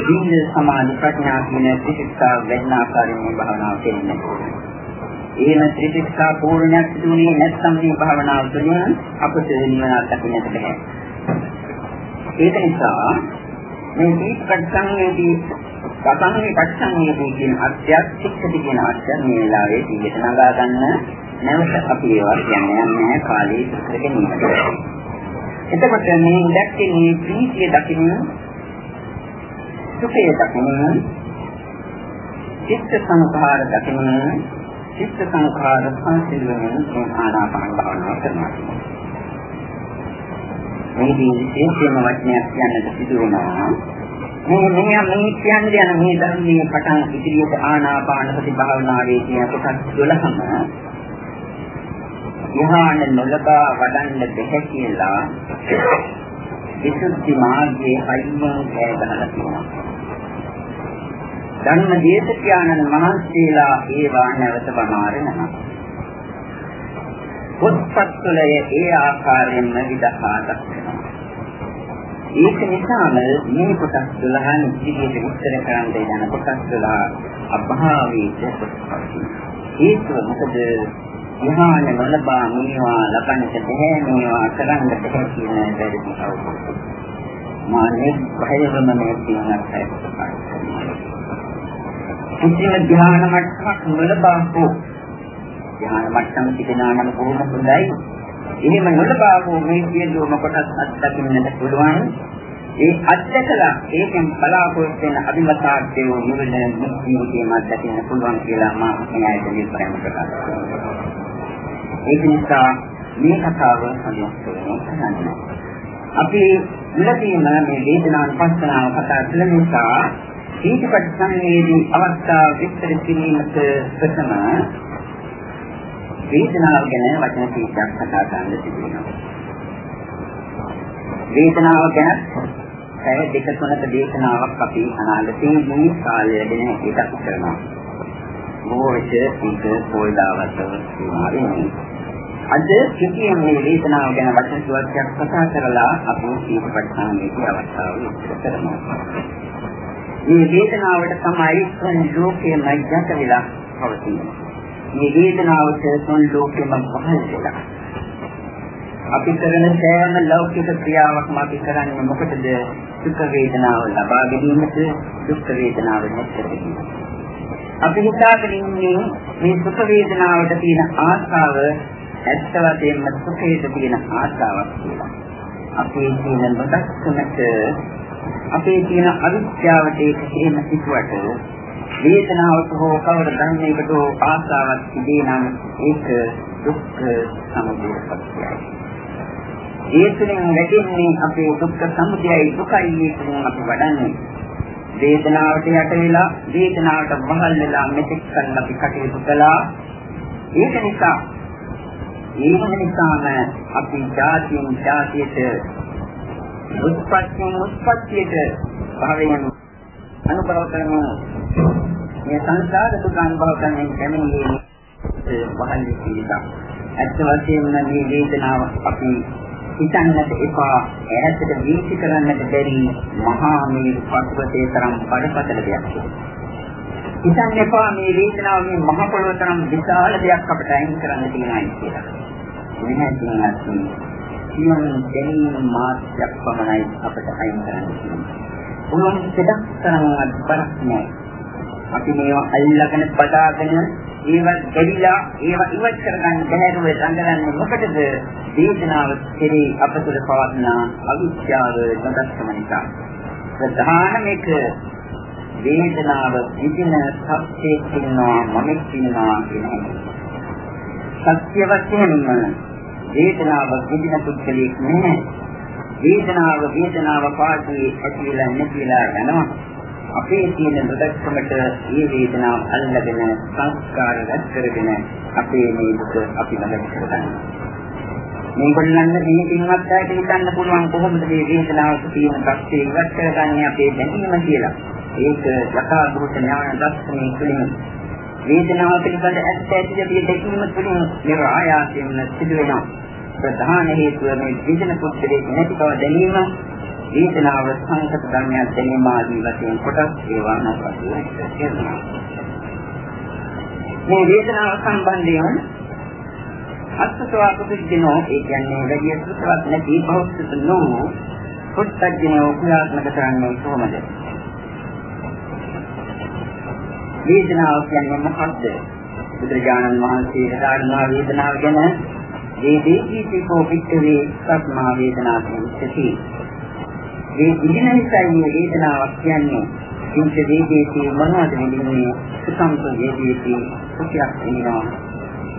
දීර්ඝ සමාධි ප්‍රඥා කියන ත්‍රිශික්ෂා වෙන්න ආකාරයෙන් මේ භාවනාව කෙරෙන්නේ. එහෙම ත්‍රිශික්ෂා පූර්ණයක් සිදුුනේ නැත්නම් මේ භාවනාව තුළින් අපට නිවන දකින්නට බැහැ. ඒක නිසා මේ දීපකට්සංයේදී පතන්නේ පට්සංයේදී කියන අධ්‍යාත්මික කියන අර්ථය මේ වෙලාවේ දීකට නගා ගන්න නැවත අපි ඒවා කියන්නේ නැහැ කාලේ ඉස්සර ගැනීමට. එතකොට මේ දැක්කේ මේ ප්‍රීතිය දකින්න සුඛය දකින්න චිත්ත සංඛාර දකින්න චිත්ත සංඛාර සංසිඳුවෙන් මේ ආනාපාන භාවනාව කරනවා. මේ විශේෂම වචනයක් කියන්නට සිදු වෙනවා. මේ මේ මේ කියන්නේ යන මේ ධර්මයේ පටන් ඉදිරියට ආනාපාන සති භාවනාවේ කියන කොටස් 12ම ධ්‍යාන නොලබා වඩන්න බැහැ කියලා විසුද්ධි මාර්ගයේ අයිමෝ කෑගහලා තියෙනවා. ධර්ම දේශකයන්න් මහන්සියලා ඒවා නැවත වමාරනවා. පොත්පත්වල ඒ ආකාරයෙන්ම විදහා දක්වනවා. ඒක නිසාම මේ කොටස් 12 ඉදිරියට විස්තර කරන්න යන කොටස් 12 අභාවීත කොටස්. ඒක මොකද විහාන නොලබා මේවා ලබන්නට බැහැ මේවා කරන්න බැහැ කියන වැරදි අවබෝධය. මානෙ භයවම මේ තියෙනක් හැදෙන්න. කිසිම ධ්‍යාන මට්ටමක් නොලබා හෝ ධ්‍යාන මට්ටම තිබෙනා නම් කොහොම හොඳයි. එහෙම නොලබා හෝ මේ සියලුම කොටස් අත්දකින්නට පුළුවන්. ඒ අත්දකලා ඒකෙන් බලාපොරොත්තු වෙන අභිමතාර්ථය නිවන මුක්තිය කියන අත්දකින්න පුළුවන් කියලා මා මෙයාට නිර්පරම කරනවා. ඒක නිසා මේ කතාව හඳුන්වන්න කරන්නේ. අපි මුලදීම මේ වේදනානුපස්සනාව කතා කළ නිසා ඊටපත් සංවේදී අවස්ථාව විස්තර කිරීමට ප්‍රථම වේදනාව ගැන වචන කීපයක් කතා කරන්න තිබෙනවා. වේදනාව ගැන පැය දෙක තුනක දේශනාවක් අපි අනාගතයේදී කාලය දෙන එකක් කරනවා. බොහෝ විට ඒක පොළදාවට සීමාවෙන්නේ. අද සිටින මේ වේදනාව ගැන වචන සුවත්යක් කතා කරලා අපි සීපපට්ඨානයේ අවස්ථාව විස්තර කරනවා. මේ වේදනාවට තමයි සන් ලෝකයේ මැජ්ජත වෙලා පවතින්නේ. මේ වේදනාවට සන් ලෝකෙම පහළ වෙලා. අපි කරන සෑම ලෞකික ක්‍රියාවක්ම අපි කරන්නේ මොකටද? සුඛ වේදනාව ලබා ගැනීමට, දුක් වේදනාව නැතිවෙන්න. අපි හිතාගෙන ඉන්නේ මේ සුඛ වේදනාවට තියෙන ආශාව ඇත්ත වශයෙන්ම සුඛයට තියෙන ආශාවක් කියලා. අපේ තියෙන නොදක්කමට අපේ තියෙන අවිද්‍යාවට ඒක එහෙම සිටුවට වේදනාවට හෝ කවර ධර්මයකට හෝ ආශාවක් තිබේ නම් ඒක දුක්ඛ සමුදය සත්‍යයි. ඒ තුළින් වැඩින්නේ අපේ දුක්ඛ සමුදයයි දුකයි කියන අපි වඩන්නේ. වේදනාවට යට වෙලා වේදනාවට වහල් වෙලා මෙතෙක් කල් අපි කටයුතු කළා. ඒක නිසා ඒක නිසාම අපි ජාතියෙන් ජාතියට උත්පත්තියෙන් උත්පත්තියට භාවයෙන් අනුභව කරන මේ සංසාර දුක අනුභව කරන කැමෙන්නේ වහල් විදිහට. ඇත්ත වශයෙන්ම මේ වේදනාව අපි හිතන්නට එපා ඈතට වීසි කරන්නට බැරි මහා මේරු පස්වතේ තරම් බඩපතල දෙයක්. හිතන්න එපා මේ වේදනාව මේ මහ පොළොව තරම් විශාල දෙයක් අපිට අයින් කරන්න තියෙනවා කියලා. මෙහෙම නැත්නම් සියුම් දැනීම මාත්‍යක් පමණයි අපිට අයින් කරන්න තියෙන්නේ. උනන් දෙයක් තරම්වත් බරක් නෑ. අපි මේවා අල්ලගෙන පදාගෙන ඒවත් දෙවිලා ඒවා ඉවත් කරගන්න බැහැරුව සංගරන්නේ මොකටද? වේදනාව කෙරේ අපතුල පවත්න අවිද්‍යාව නොදක්කම නිසා. ප්‍රධානම එක වේදනාව විඳින සත්‍යයක් ඉන්නවා මමෙක් ඉන්නවා කියන එක. සත්‍ය වශයෙන්ම වේදනාව විඳින පුද්ගලයෙක් නෙමෙයි. වේදනාව වේදනාව පාටි ඇතිලා නැතිලා යනවා. අපේ තියෙන නොදක්කමට මේ වේදනාව අල්ලගෙන සංස්කාර රැස් කරගෙන අපේ මේ දුක අපි ළඟට කරගන්නවා. මේගොල්ලන් මේ පින්වත් අයට හිතන්න පුළුවන් කොහොමද මේ වේදනාවට තියෙන තත්ත්වය ඉවත් කරගන්නේ අපේ දැනීම කියලා. ඒක යථා භූත ඥාන දර්ශනය තුළින් වේදනාව පිළිබඳ ඇත්ත ඇති අපි දැකීම තුළින් මේ ආයාසයෙන් සිදු වෙනවා. ප්‍රධාන හේතුව මේ විදින පුද්ගලයේ නැති බව දැනීම වේදනාව සංකත ධර්මයක් දැනීම ආදී වශයෙන් කොටස් ඒවා නැවතුන මේ වේදනාව සම්බන්ධයෙන් අත්සවා කුසිනෝ ඒ කියන්නේ වැඩි සුසවත් නැති භෞතික නෝ පුත්තජනෝ ක්‍රියාත්මක කරන්නේ කොහොමද? වේදනාව කියන්නේ මොකක්ද? බුදුරජාණන් වහන්සේ සාරණා වේදනාව ගැන මේ දේශීකෝ පිටවේ සත්මා වේදනා කියන්නේ මේ ඉගෙන නිසායි මේ වේදනාවක් කියන්නේ ඉන්ද වේදේති මොනවද වෙන්නේ සුසම්ප වේදේති සුඛයක් වෙනවා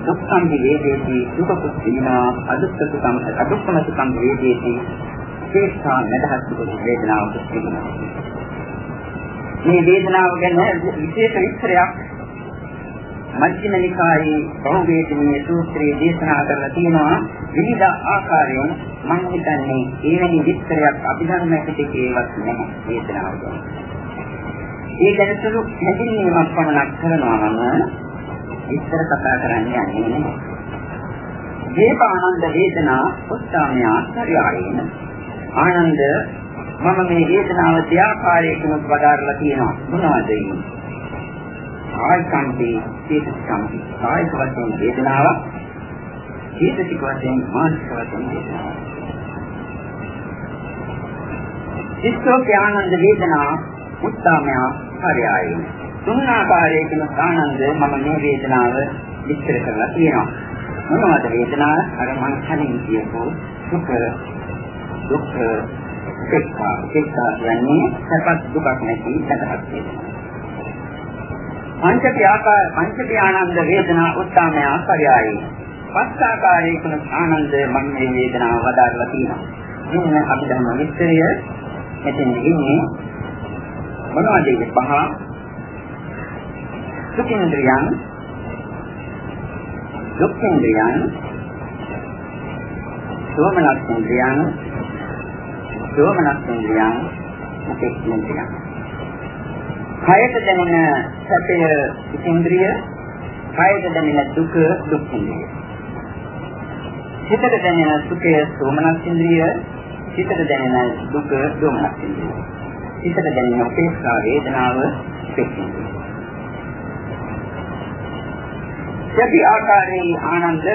දුක්ඛම් වේදේති දුකක් වෙනවා අදුක්ඛ සුඛම් අදුක්ඛම සුඛම් වේදේති ශේෂ්ඨා නැදහස් දුක වේදනාවක් වෙනවා මේ වේදනාව ගැන විශේෂ විස්තරයක් මජ්ක්‍ධිම නිකායේ බහුවේදනීය සූත්‍රයේ දේශනා කරලා තියෙනවා විවිධ ආකාරයෙන් මම හිතන්නේ එවැනි විස්තරයක් අභිධර්ම පිටකේවත් නැහැ දේශනාව ගැන. ඒ ගැනසලු හැඳින්වීමක් පමණක් කරනවා නම් විස්තර කතා කරන්න යන්නේ නැහැ. දීපානන්ද වේදනා උත්සාමයා හරියයින ආනන්ද මම මේ වේදනාව දෙආකාරයකින් වදාරලා තියෙනවා මොනවද ඒ කායිකන්ති චේතසිකන්ති. කායික වශයෙන් වේදනාවක් චේතසික වශයෙන් මානසික වශයෙන් වේදනාවක්. ඉස්සෝක ආනන්ද වේදනා උත්සාමය හරියයි තුන් ආකාරයකින් ආනන්ද මම මේ වේදනාව විස්තර කරලා තියෙනවා. මොනවද වේදනාව? අර මම කලින් කියපු සුඛ දුක්ඛ උපේක්ඛා. උපේක්ඛා කියන්නේ සපත් දුකක් නැති සතරක් වේදනා. පංචක ආකාර පංචක ආනන්ද වේදනා උත්සාමය ආකාරයයි. පස් ආකාරයකින් ආනන්ද මම මේ වේදනාව වදාරලා තියෙනවා. මෙන්න අපි ධර්ම විස්තරය මෙතෙන් ඉන්නේ. මොනවද ඒ පහ? සුඛේන්ද්‍රයන් දුක්ඛේන්ද්‍රයන්. සෝමනස්සේන්ද්‍රයන් සෝමනස්සේන්ද්‍රයන් උපේක්ෂේන්ද්‍රයන් කයට දැනෙන සැපය ඉන්ද්‍රිය, කයට දැනෙන දුක දුක් ඉන්ද්‍රිය. හිතට දැනෙන සුඛය සෝමනස් ඉන්ද්‍රිය, හිතට දැනෙන දුක දෝමනස් ඉන්ද්‍රිය. හිතට දැනෙන උපේක්ෂා වේදනාව උපේක්ෂා ඉන්ද්‍රිය. සැපි ආකාරයේ ආනන්ද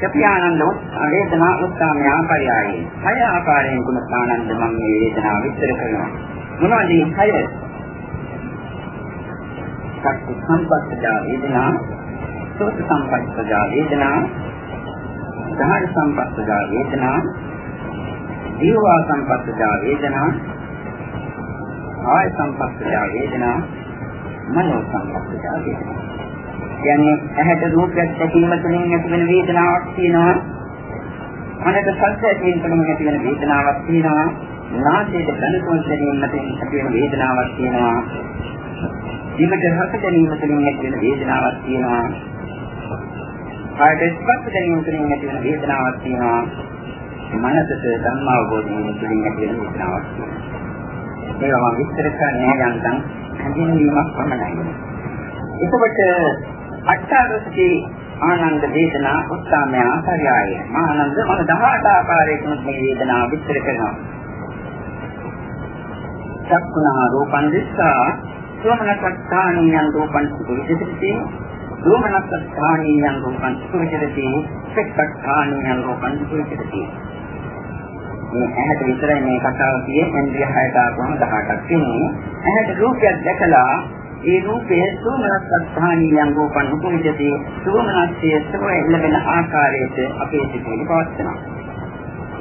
සැපි ආනන්ද වේදනා උත්සාමය ආකාරයයි. හය ආකාරයෙන් ගුණ ආනන්ද මම මේ වේදනාව විස්තර කරනවා. මොනවද මේ හය? සක්ති සම්පස්සජා වේදනා, සෝත සම්පස්සජා වේදනා, ධාන සම්පස්සජා වේදනා, ජීවා සම්පස්සජා වේදනා, ආය සම්පස්සජා වේදනා, මනෝ සම්පස්සජා වේදනා. කියන්නේ ඇහැට රූපයක් දැකීම තුළින් ඇතිවන වේදනාවක් තියෙනවා. කනට ශබ්ද ඇසීම තුළින් ඇතිවන වේදනාවක් තියෙනවා. නාසයට දැනුම් දැනීම තුළින් ඇතිවන වේදනාවක් තියෙනවා. දිවට රස දැනීම තුළින් ඇතිවන වේදනාවක් තියෙනවා. කායට ස්පර්ශ දැනීම තුළින් ඇතිවන වේදනාවක් තියෙනවා. මනසට ධර්ම අවබෝධයෙන් තුළින් ඇතිවන වේදනාවක් තියෙනවා. මේවා මම විස්තර කරන්නේ යන්තම් හැඳින්වීමක් පමණයි. එතකොට අට්ඨාරසකේ ආනන්ද වේදනා උත්සාමය ආකාරයයි. ආනන්ද මම 18 ආකාරයකින් මේ වේදනාව විස්තර කරනවා. චක්කුණා රූපං දිස්සා සෝමනසත්තානියං රූපං සුවිසිතති සෝමනසත්තානියං රූපං සුවිසිතති සෙක්කත්තානියං රූපං සුවිසිතති මේ ඇහැට විතරයි මේ කතාව කියන්නේ ඉන්ද්‍රිය හයට ආවම 18ක් තියෙනවා. ඇහැට රූපයක් දැකලා ඒ රූපය සෝමනස්සත්ථානියං රූපං උපවිදති සෝමනස්සය සෝය ලැබෙන ආකාරයට අපේ සිතේ පවත්නවා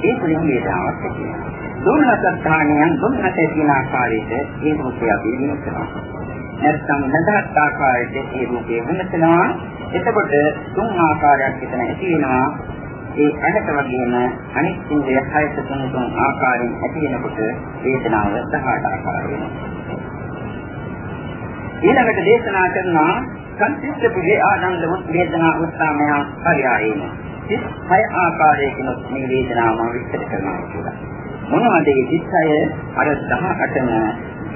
ඒ තුලින් වේදනාවක් ඇති වෙනවා. සෝමනස්සත්ථානියං දුන්නට තියෙන ආකාරයට ඒ රූපය අපි විඳිනවා නැත්නම් නැදහත් ආකාරයට ඒ රූපය වෙනසනවා එතකොට තුන් ආකාරයක් එතන ඇති වෙනවා ඒ ඇහැට වගේම අනිත් ඉන්ද්‍රිය හයට තුන තුන් ආකාරයෙන් ඇති වෙනකොට වේදනාව 18 ආකාර වෙනවා ඊළඟට දේශනා කරනවා සංසිද්ධ පුජේ ආනන්ද වේදනා උත්සාමය පරියායේන. සිත් හය ආකාරයකින් මේ වේදනාව මම විස්තර කරනවා කියලා. මොනවද මේ සිත් හය? අර 18ම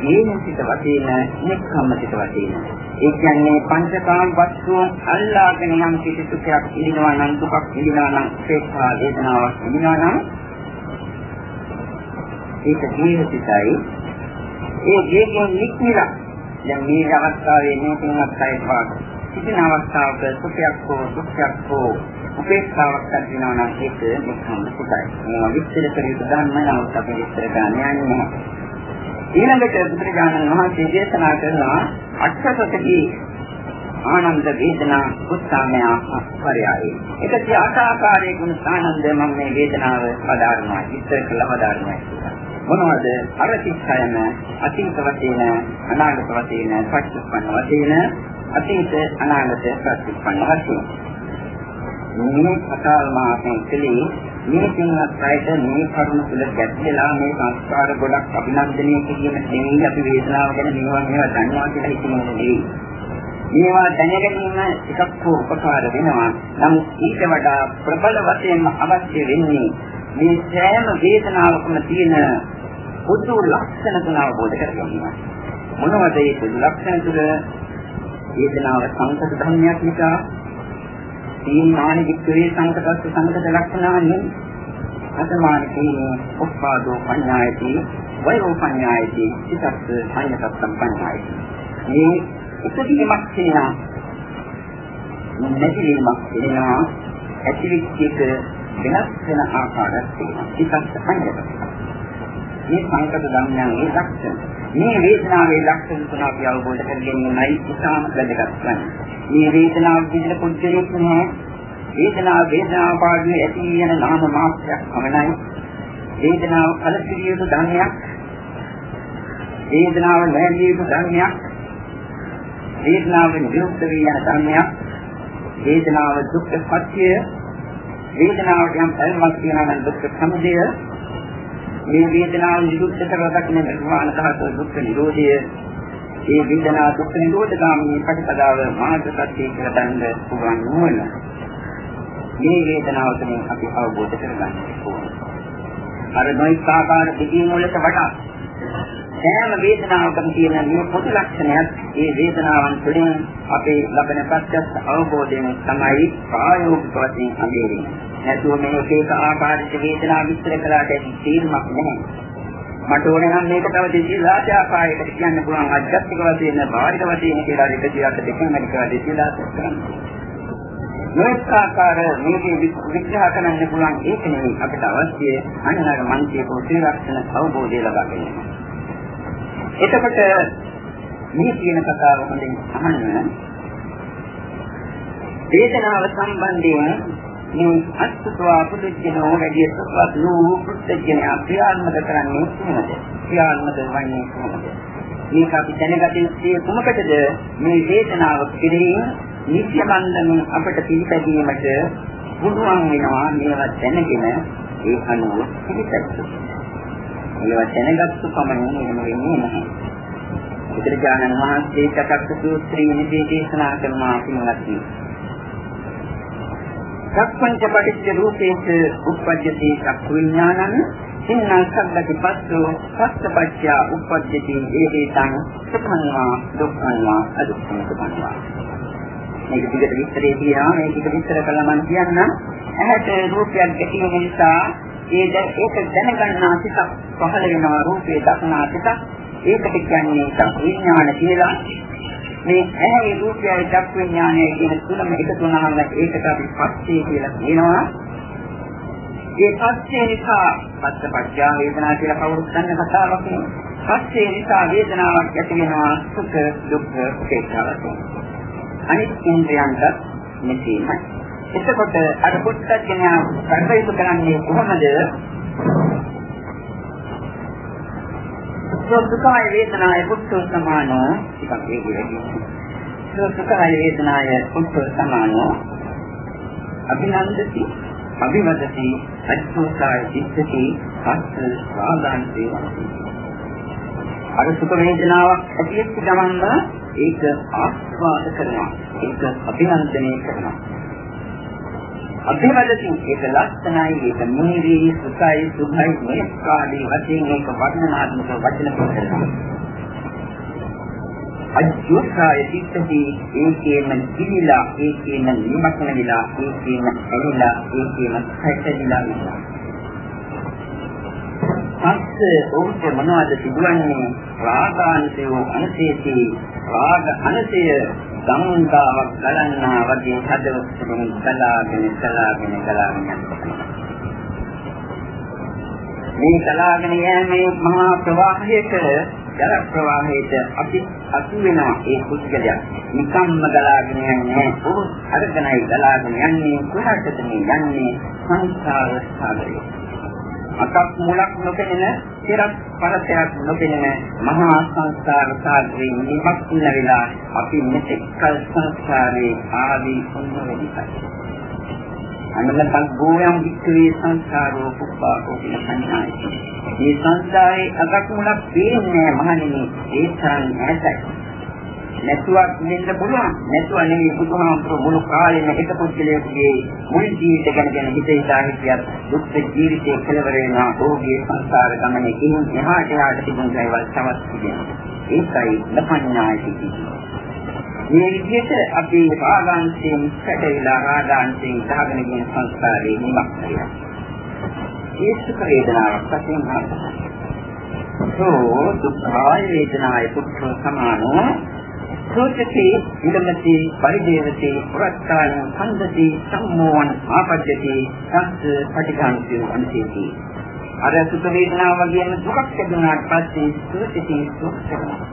ජීවිත වශයෙන් නික්කම්ම සිත වශයෙන්. ඒ කියන්නේ පංචකාම වස්තුන් අල්ලාගෙන යම් කිසි සුඛයක් ඉදිනවා නම් දුකක් ඉදිනවා නම් ශ්‍රේෂ්ඨ වේදනාවක් ඉදිනවා නම් ඒක ජීවිතයි. ඒ ජීවිතෙන් නික්මිලා දැන් මේ අවස්ථාවේ මේ තුනක් අය පාඩ. සිටින අවස්ථාවක සුඛයක් හෝ දුක්ඛයක් හෝ උපේක්ෂාවක් ඇති වෙනවා නම් ඒක නිකම්ම සුඛයි. මේවා විස්තර කර යුතු ධර්ම නමුත් අපි විස්තර ගන්න යන්නේ නැහැ. ඊළඟට බුදුරජාණන් වහන්සේ දේශනා කරනවා අටසතකී ආනන්ද වේදනා උත්සාමය පරයයි. ඒක තිය ආකාරයේ ආනන්ද මම මේ වේදනාව පදාරනවා. ඉස්තර කළා පදාරනවා. මොනවද අර සිත්යම අතීත වශයෙන් අනාගත වශයෙන් පච්චුප්පන්න වශයෙන් අතීත අනාගත පච්චුප්පන්න වශයෙන් මේ කතාව මාතෙන් කෙලේ මේ කින්වත් අයට මේ කරුණ තුල ගැටෙලා මේ සංස්කාර ගොඩක් අභිනන්දනය කිරීම නෙවෙයි අපි වේදනාව ගැන මේවා මේවා දන්නවා කියලා හිතන්නේ නෙවෙයි මේවා දැනගැනීම එකක් හෝ උපකාර වෙනවා නමුත් ඊට වඩා ප්‍රබල වශයෙන්ම අවශ්‍ය වෙන්නේ මේ සෑම වේදනාවකම තියෙන පොදු ලක්ෂණ තුන අවබෝධ කරගන්නවා. මොනවද මේ පොදු ලක්ෂණ තුන? වේදනාව සංකත ධර්මයක් නිසා තීමානි වික්‍රේ සංකතස්ස සංකත ලක්ෂණානි අතමාන කීනේ උප්පාදෝ පඤ්ඤායති වයෝ පඤ්ඤායති ඉතත් පඤ්ඤතත්තම් පඤ්ඤායති. මේ උපදීමක් තියෙනවා. නැතිවීමක් තියෙනවා. ඇතිවිච්ච එක වෙනස් වෙන ආකාරයක් තියෙනවා. ඉතත් පඤ්ඤතත්තම් මේ සංකත ධර්මයන්ගේ ලක්ෂණ. මේ වේදනාවේ ලක්ෂණ තුන අපි අවබෝධ කර ගැනීමයි ඉතාම වැදගත් වන්නේ. මේ වේදනාව පිළිබඳ පුද්ගලයෙක් නෑ. වේදනාව වේදනාව පාඩුවේ ඇති වෙන නාම මාත්‍රයක් පමණයි. වේදනාව කලකිරියුතු ධර්මයක්. වේදනාව නැහැලියුතු ධර්මයක්. වේදනාව නිරුද්ධ වී යන ධර්මයක්. වේදනාව දුක්ඛ සත්‍ය. වේදනාවට යම් පරිමක් තියෙනවා නම් දුක්ඛ සමුදය මේ වේදනාව නිරුද්ධ කරගන්න නිර්වාණ ධාතුව දුක්ඛ නිරෝධය ඒ වේදනා දුක්ඛ නිරෝධ ගාමී ප්‍රතිපදාව මාර්ග සත්‍ය කියලා දන්න පුළුවන් නෝන මේ වේදනාව තුළින් අපි අවබෝධ කරගන්න ඕනේ අර නොයිස් ආකාර පිටින් වලට වඩා සෑම වේදනාවකම තියෙන මේ පොදු ලක්ෂණයක් ඒ වේදනාවන් තුළින් අපේ ලබන ප්‍රත්‍යක්ෂ අවබෝධයෙන් තමයි ප්‍රායෝගික වශයෙන් අගයන්නේ. නැතුව මේ එක එක ආකාරයක වේදනාව විස්තර කළාට ඇති තීරමක් නැහැ. මට ඕන නම් මේක තව දෙසිලාට ආකාරයකට කියන්න පුළුවන් අධ්‍යාත්මික වශයෙන් බාහිර වශයෙන් කියලා දෙක දෙකක් දෙකම හරි කියලා දෙසිලාට කරන්න. මේක ආකාර මේක විග්‍රහ කරන්න පුළුවන් ඒක නෙවෙයි අපිට අවශ්‍ය අන්නර මනසේ පොතේ අවබෝධය ලබා ගැනීම. එතකොට මේ කියන කතාව හොඳින් අහන්න. වේදනාව සම්බන්ධයෙන් මේ අත්ත්වා පුදුජනෝ වැඩි සුපත් නෝ පුදුජනය ක්‍රියාත්මක කරන්නේ කොහොමද? ක්‍රියාත්මක වන්නේ කොහොමද? මේක අපි දැනගත යුත්තේ කොමකටද? මේ වේදනාව කෙරෙහි නිත්‍ය බන්ධන අපට පිළිපැදීමට පුළුවන් වෙනවා මේවා දැනගෙන ඒ අනුව පිළිපැද්දු. මේවා දැනගත්තු පමණින් එහෙම වෙන්නේ නැහැ. බුදුරජාණන් වහන්සේ චක්ක සූත්‍රයේ නිදී දේශනා කරනවා පින්වත්නි. සක්මංච පටිච්ච රූපේච උප්පජ්ජති චක්ඛු විඥානං සින්නං සබ්බති පස්සෝ පස්සපච්චය උප්පජ්ජති ඒකේතං සුඛංවා දුක්ඛංවා අදුක්ඛං සුඛංවා මේක පිටට විස්තරේ කියනවා මේක පිට විස්තර කළා මම කියන්නම්. ඇහැට රූපයක් ගැටීම නිසා ඒ ඒක දැනගන්නා සිතක් පහළ වෙනවා රූපේ දක්නා සිතක්. ඒකට කියන්නේ විඥාන කියලා. මේ ඇහැේ රූපයයි චක් විඥානයයි කියන තුනම එකතු වුණාම ඒකට අපි පස්සේ කියලා කියනවා. ඒ පස්සේ නිසා පස්සපච්චා වේදනා කියලා කවුරුත් දන්න කතාවක් නේ. පස්සේ නිසා වේදනාවක් ඇති වෙනවා සුඛ දුක්ඛ උපේක්ෂාවක්. අනිත් ඉන්ද්‍රයන්ට මෙතනයි. එතකොට අර පුත්තඥයා කර්තයුතු කරන්නේ කොහොමද? සුඛාය වේදනාය පුත්තෝ සමානෝ ටිකක් ඒක වෙන්නේ. සුඛාය වේදනාය පුත්තෝ සමානෝ අභිනන්දති අභිවදති අච්චෝසාය චිත්තති පස්ස සාදාන්තේ වන්ති. අර සුඛ වේදනාවක් ඇතිවෙච්ච ගමන්ම ඒක ආස්වාද කරනවා. ඒක අභිනන්දනය කරනවා. අභිවදති. ඒක ලක්ෂණයි ඒක මිහිරි සුඛයි සුභයි. මේ කාදී වශයෙන් ඒක වර්ණනාත්මක වචන කරනවා අජ්ජෝසාය තිත්තේ ඒකේම කිලිලා ඒකේම නිමක්න විලා ඒකේම ඇලිලා ඒකේම හැටලිලා විලා පස්ස ඔවුන්ට මොනවද සිදුවන්නේ රාගාන්තය අනසේති. රාග අනසය ගංගාවක් ගලන්නා වගේ හදවතකින් කලාගෙන කලාගෙන කලාගෙන මේ කලාගෙන යෑමේ මහා ප්‍රවාහයක ජල ප්‍රවාහයට අපි අසු වෙනවා ඒ කුස්කලයක් නිකම්ම ගලාගෙන යන්නේ ඕ අරගෙනයි ගලාගෙන යන්නේ. කොහටද මේ යන්නේ. සංසාර සාගරේ. අතක් මුලක් නොපෙනෙන පෙරක් පරතරක් නොපෙනෙන මහා සංසාර සාගරේ නිමක් වෙලා අපි මෙතෙක් කල සංසාරේ ආදී උන්නවෙලිකයි. අනලපන් ගෝයම් වික්‍රේ සංසාරෝ පුප්පාකෝ කියන සංඥායි. මේ සංසාරේ අතක් මුලක් පේන්නේ මහණෙනි ඒ තරම් ඈතයි. නැතුවක් වෙන්න පුළුවන්. නැතුව නෙවෙයි බුදුහාමුදුරු මුළු කාලෙම එක පුද්ගලයෙකුගේ මුල් ජීවිත ගැන ගැන හිත හිතා හිටියත් දුක් ජීවිතයේ කෙලවර වෙනවා. ඕගේ සංසාර ගමනේ කින් එහාට එහාට තිබුණ දේවල් තවත් තිබෙනවා. ඒකයි ලපඤ්ඤායි මේ විදිහට අපි රාගාංශයෙන් කැටවිලා රාගාංශයෙන් සාගන කියන සංස්කාරේ නිමක් වෙනවා. ඒ සුඛ වේදනාවක් වශයෙන් හඳුන්වනවා. සෝ දුක්ඛාය වේදනාය පුත්‍ර සමානෝ සෝචති ඉදමති පරිදේවති පුරස්කාරං ඛණ්ඩති සම්මෝහං ආපජ්ජති සස්ස පටිඝාන්ති අන්තිති අර සුඛ වේදනාව වගේම දුකක් ලැබුණාට පස්සේ සෝචති සුඛ කරනවා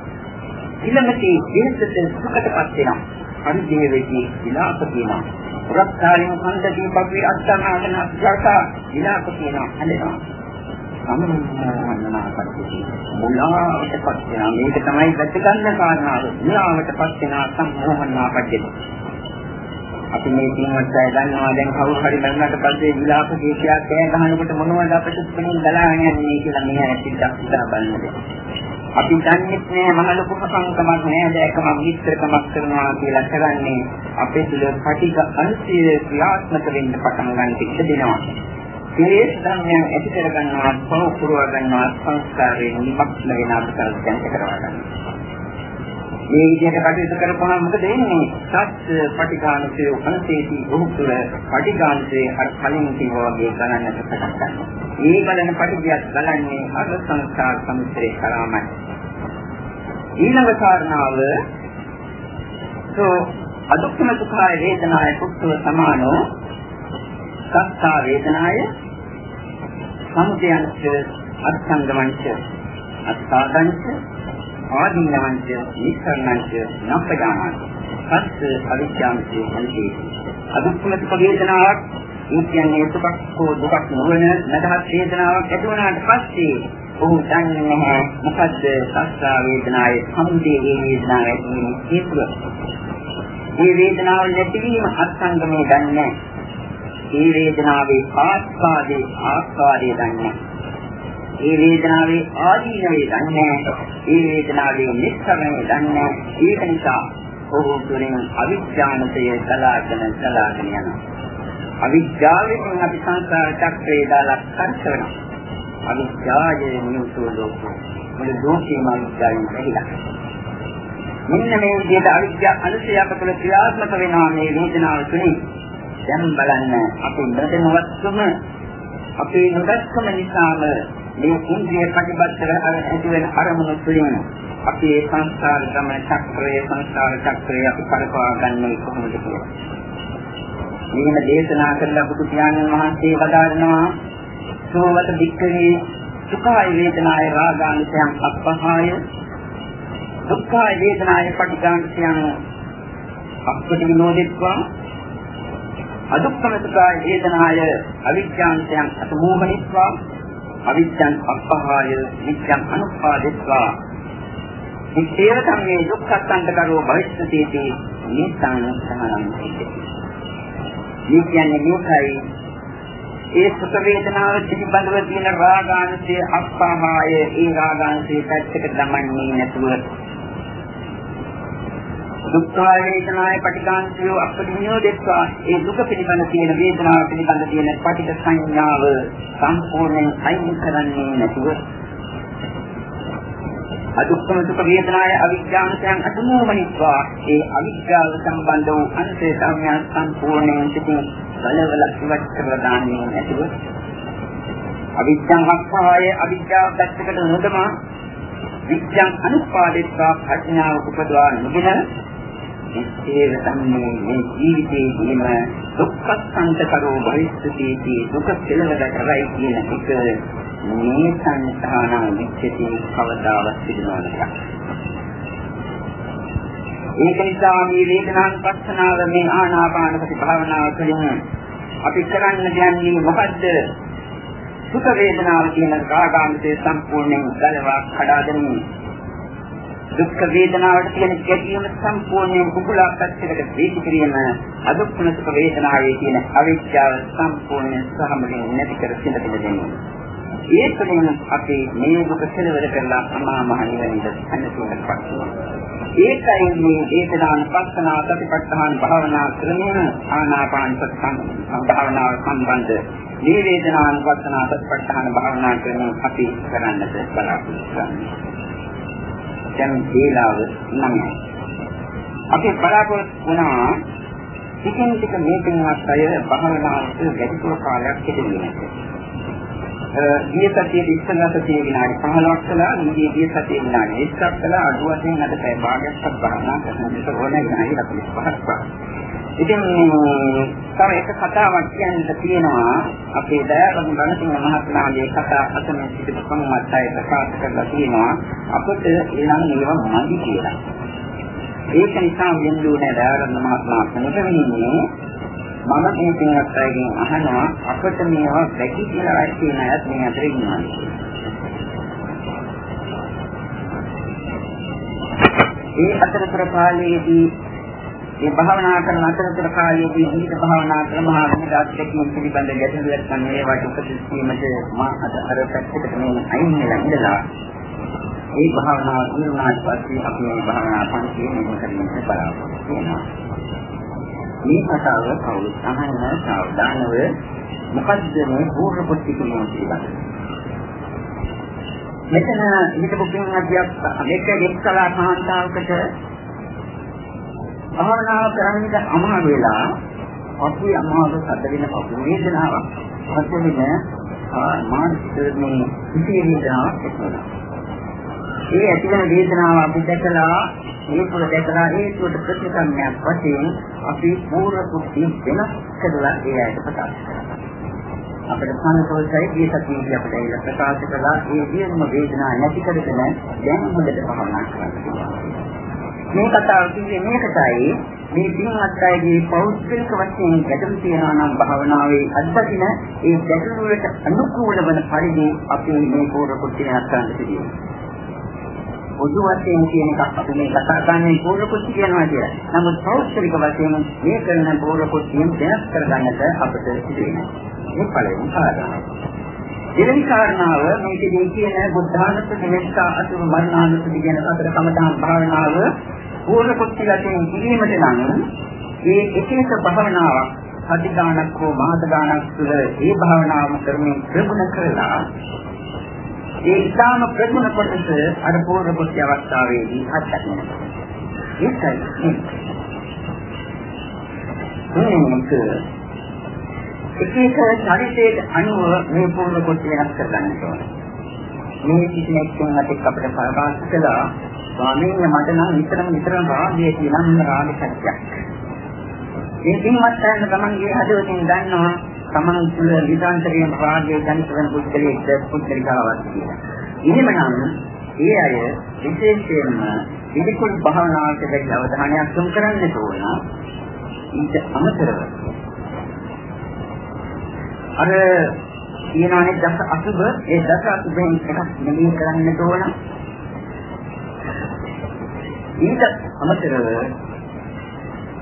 ඉදමති ජීවිතේ සුඛටපත් වෙනවා. පරිදේවති විලාප කියනවා. පුරස්කාරං ඛණ්ඩති පපි අත්තනාතන අස්සක විලාප කියනවා. හදනවා සම්මෝහනනාපත්ති මුලාවටපත් වෙනවා මේක තමයි වැට ගන්න කාරණාව මුලාවටපත් වෙනා සම්මෝහනනාපත්ති අපි මේ කිනවත් අය දන්නවා දැන් කවුරු හරි මරණට පස්සේ විලාප කීකයක් කෑ ගහනකොට මොනවද අපිට ස්පෙනින් ගලාගෙන යන්නේ කියලා මේ ඇත්තට හිතා බලන්නද අපි දන්නේ නැහැ මහ ලොකු සංකමක් නෑ දැකම විස්තරකමක් කරනවා කියලා කරන්නේ අපේ තුල පටිඝ අංශය ක්‍රියාත්මක වෙන්න පටන් ගන්න ඉඩ දෙනවා ක්ලේශ ධර්මයන් ඇති කර ගන්නවා පව පුරව ගන්නවා සංස්කාරයෙන් නිමක්ෂල වෙන අපසල් දැනට කරවා ගන්නවා. මේ විදිහට කටයුතු කරපුවාම මොකද වෙන්නේ? සත්‍ය පටිඝානසේ උපනසේදී උතුර පටිඝානසේ අර කලින් කිව්වා වගේ ගණන්නට පටන් ගන්නවා. මේ බලන පටිඝයක් ගලන්නේ අර සංස්කාර සමුද්‍රේ කරාමයි. ඊළඟ කාරණාව සෝ අදුක්ඛම සුඛාය වේදනාය කුක්ඛව සමානෝ සත්තා වේදනාය සමුදයන්ච අත්සංගමංච අත්තාදංච ආදීනවංච නිස්සරණංච නප්පජානංච. සත්‍ය අවිද්‍යාවන්තේ අන්තේ අදුක්ඛම සුඛ වේදනාවක් ඒ කියන්නේ සුඛක් හෝ දුකක් නොවන නැදහත් වේදනාවක් ඇති වුණාට පස්සේ ඔහු දන්නේ නැහැ මොකද්ද සස්සා වේදනාවේ සමුදේ වේදනාව ඇති වෙන හේතුව. මේ වේදනාව නැතිවීම අත්සංගමේ දන්නේ ඒ වේදනාවේ ආස්වාදේ ආස්වාදේ දන්නේ ඒ වේදනාවේ ආදීනවේ දන්නේ ඒ වේදනාවේ නිස්සරණය දන්නේ ඒක නිසා ඔහු තුළින් අවිඥානතය සලාගෙන සලාගෙන යනවා. අවිඥාවෙන් අපි සංසාර චක්‍රේ දාලා කරකවනවා අවිඥායේ නියුතු ලෝකෝ මුළු ලෝකෙම අවිඥාවෙන් ඇහිලා මෙන්න මේ විදිහට අවිද්‍යා අනුසය අපතුල ක්‍රියාත්මක වෙනවා මේ වේදනාව තුලින්. දැන් බලන්න අපි නොදැනුවත්වම අපේ නොදැක්කම නිසාම මේ ඉන්ද්‍රිය ප්‍රතිබද්ධව ඇති වෙන අරමුණු තුලින් අපේ සංස්කාර ගමන චක්‍රයේ සංස්කාර චක්‍රය අපි කරපවා ගන්නේ කොහොමද කියලා. මේක දේශනා කරලා බුදු පියාණන් වහන්සේ වදාරනවා සෝවත දික්කේ සුඛාය වේදනාය රාගාංශයන් අපහාය දුක්ඛ වේදනාවේ පටිඝාන්තයන් අපට විනෝදෙත්වා අදුක්ඛම සුඛාය වේදනාය අවිඥාන්තයන් අසමෝහනිත්වා අවිඥාන් අපහාය විඥාන් අනුපාදෙත්වා. ඉතේව තමයි දුක්ඛසන්ත කරෝ භවිෂ්‍යතිති නිසං සමනං මේ කියන්නේ මේකයි. ඒ සුඛ වේදනාව පිළිබඳව තියෙන රාගාංශයේ අපහාය ඒ රාගාංශයේ පැත්තකට දමන්නේ නැතුව දුක්ඛ වේදනාය පටිඝාන්තිය අපරිණියෝ දෙත්වා. ඒ දුක පිළිබඳ තියෙන වේදනාව පිළිබඳ තියෙන පටිඝ සංඥාව සම්පූර්ණයෙන් අයින් කරන්නේ නැතුව අදුක්ඛම දුක වේදනාය අවිඥානයන් අතුමෝමනිත්වා ඒ අවිඥාව සම්බන්ධ වූ අන්තේ සංඥා සම්පූර්ණයෙන් සිටින් බලවල ඉවත් කරලා දාන්නේ නැතුව අවිඥාවක්ඛාය අවිඥාව දැක්කට නොදමා විඥාන අනුපාදිත්වා ප්‍රඥාව උපදවා නොගෙන ඒ සම්මේ මේ ජීවිතයේදීම දුක්ඛ සංකතරෝ භවිෂ්‍යති දුක කෙලවර කරයි කියන එක මේ සංස්ථාන විච්ඡේදී කවදාවත් සිදුවන්නේ ඒක නිසා මේ වේදනාන් පස්සනාව මේ ආනාපාන සති භාවනාව තුළින් අපි කරන්න යන්නේ මොකද්ද? සුඛ වේදනාව කියන රාගාන්තයේ සම්පූර්ණයෙන් ගලවා කඩා දැමීම දුක් වේදනාවට තියෙන ගැටීම සම්පූර්ණයෙන් කුකුලා පැත්තකට වේදි කිරීම අදුක්ඛන සුඛ වේදනාවේ තියෙන අවිද්‍යාව සම්පූර්ණයෙන් සහමලින් නැති කර සිඳ දෙන්නේ. ඒ තුළින් අපි මේ දුක කෙලවර කරලා අමා මහ නිවනට අනුසුවපත් ඒකයි මේ වේදනාන පස්සනා සතිපට්ඨාන භාවනා ක්‍රමයෙන් ආනාපාන සති භාවනාව සම්බන්ධ මේ වේදනාන පස්සනා සතිපට්ඨාන භාවනා ක්‍රමයෙන් අපි කරන්නට බලාපොරොත්තු වෙනවා. දැන් වේලාව නමයි. අපි බලාපොරොත්තු වුණා ටිකෙන් ටික මේ පින්වත් අය භාවනාවට වැඩිපුර කාලයක් හිටින්නට. ගිය සතියේ ඉස්සෙල්ලා සතියේ විනාඩි 15ක් කළා, ඊයේ ගිය සතියේ විනාඩි 20ක් කළා, අඩු වශයෙන් අද පැය භාගයක්වත් භාවනා කරනකොට ඕනේ විනාඩි 45ක්. ඉතින් තව එක කතාවක් කියන්න තියෙනවා අපේ දයාවතුන් රණසිංහ මහත්මයාගේ කතා අතන සිට කොහොමද අය ප්‍රකාශ කරලා තියෙනවා අපිට ඊළඟ මේවා මදි කියලා. ඒක නිසා වෙනුනේ දයාවතුන් මහත්මයා කෙනෙකුනේ මම මේ පින්වත් අයගෙන් අහනවා අපිට මේවා වැකි කියලා කියන අයත් මේ අතරේ ඉන්නවා. ඒ අතරතුර කාලයේදී මේ භාවනා කරන අතරතුර කාලයේදී විවිධ භාවනා ක්‍රම හා විවිධ අත්දැකීම් පිළිබඳ ගැටලුවක් ගන්න ඒවට උපදෙස් දීමට මා අද අර පැත්තකට මේ අයින් වෙලා ඉඳලා මේ භාවනාව දිනුනාට පස්සේ අපි මේ භාවනා පන්තියේ නිම කරන්න බලාපොරොත්තු වෙනවා. මේ කතාව කවුරුත් අහන්න සාවධානව මොකද්ද මේ පූර්ව පුස්තිකම කියලා. මෙතන හිතපු පින්වත්යක් මේක එක්කලා කාන්තාවකට භාවනාව කරන්නට අමාරු වෙලා අපි අමාරු සැද වෙන පපු වේදනාවක් අත්දෙන්න මානසික මේ සිටි වේදනාවක් එක්වනවා. ඒ ඇතිවන වේදනාව අපි දැකලා හේතුව දැකලා හේතුවට ප්‍රතිකර්මයක් වශයෙන් අපි පූර්ව කුක්ති වෙනස් කරලා ඒ ඇයට ප්‍රකාශ කරනවා. අපිට සංතෝෂයි මේ සතියේදී අපිට ඒක ප්‍රකාශ කළා ඒ සියලුම වේදනා නැති කරගෙන දැන් හොඳට භාවනා කරන්න. මේ කතාව කිව්වේ මේකටයි මේ පින්වත් අයගේ පෞද්ගලික වශයෙන් ගැටලු තියනවා නම් භාවනාවේ අත්දකින ඒ ගැටලු වලට අනුකූල වන පරිදි අපි මේ පූර්ව කුච්චිනක් ගන්න සිදුවේ. පොදු වශයෙන් කියන එකක් අපි මේ කතා කරන්නේ පූර්ව කුච්චි කියනවා කියලා. නමුත් පෞද්ගලික වශයෙන් මේ කරන පූර්ව කුච්චියෙන් වෙනස් කරගන්නට අපිට සිදු වෙනවා. මේ පළවෙනි කාරණාව. දෙවෙනි කාරණාව මේකදී කියන බුද්ධානුස්සති මෙත්තා අසුර මරණානුස්සති කියන අතර කමඨාන් භාවනාව පූර්ණ කුච්චි වශයෙන් කිරීමට නම් මේ එක එක භාවනාවක් අධි ගානක් හෝ මාස ගානක් තුළ ඒ භාවනාවම කරමින් ප්‍රගුණ කරලා ඒ ඉතාම ප්‍රගුණ කොටස අර පූර්ණ කුච්චි අවස්ථාවේදී අත්දකින්න. ඒකයි මේක එක එක චරිතයේ අනුව මේ පූර්ණ කුච්චි වෙනස් කරගන්න ඕනේ. මේ කිසි කෙනෙක් අපිට ප්‍රකාශ කළා ස්වාමීන් මට නම් විතරම විතරම රාගය කියනම රාග සත්‍යයක්. මේ කින්වත් ගන්න තමන්ගේ හදවතින් දන්නවා තමන් තුළ විදාන්තරයෙන් රාගය ජනිත වෙන පුද්ගලයෙක් පුද්ගලිකාවක් කියලා. එහෙමනම් ඒ අය විශේෂයෙන්ම පිළිකුල් භාවනාවට දැඩි අවධානයක් යොමු කරන්න ඕන. ඊට අමතරව අර කියනවානේ දස අසුබ ඒ දස අසුබෙන් එකක් නෙමෙයි කරන්න ඕන. ඊට අමතරව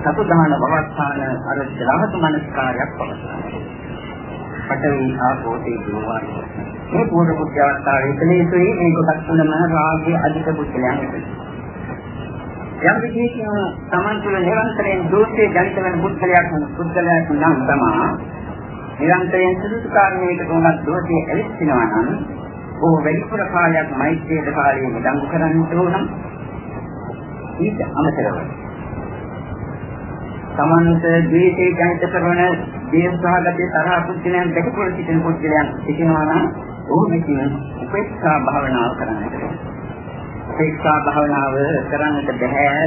සතුදාන බවස්ථාන අර ධාත මනස්කාරයක් පවතිනවා. පඨවි ආපෝ තේජෝ වායෝ. මේ පූර්ණ කුත්‍යාවස්ථාවේ ඉතලේසුයි මේ කොටස් තුනම රාගයේ අධික පුද්ගලයන් යම් විදිහකින් Taman තුළ නිරන්තරයෙන් දෝෂයේ ජනිත වෙන පුද්ගලයක් පුද්ගලයෙක් නම් තමා නිරන්තරයෙන් සුදුසු කාරණයකට උනත් දෝෂයේ ඇවිස්සිනවා නම් බොහෝ වැඩිපුර කාලයක් මෛත්‍රියේ කාලයේ නිදඟු කරන්න ඕන. ඊට අමතරව සමන්ත ද්වේෂයේ ජනිත කරන දේශසහගත තරහ පුද්ගලයන් දෙකපොළ සිටින පුද්ගලයන් සිටිනවා නම් ඔහු මෙකින් උපේක්ෂා භාවනාව කරන්නට උපේක්ෂා භාවනාව කරන්නට බෑ.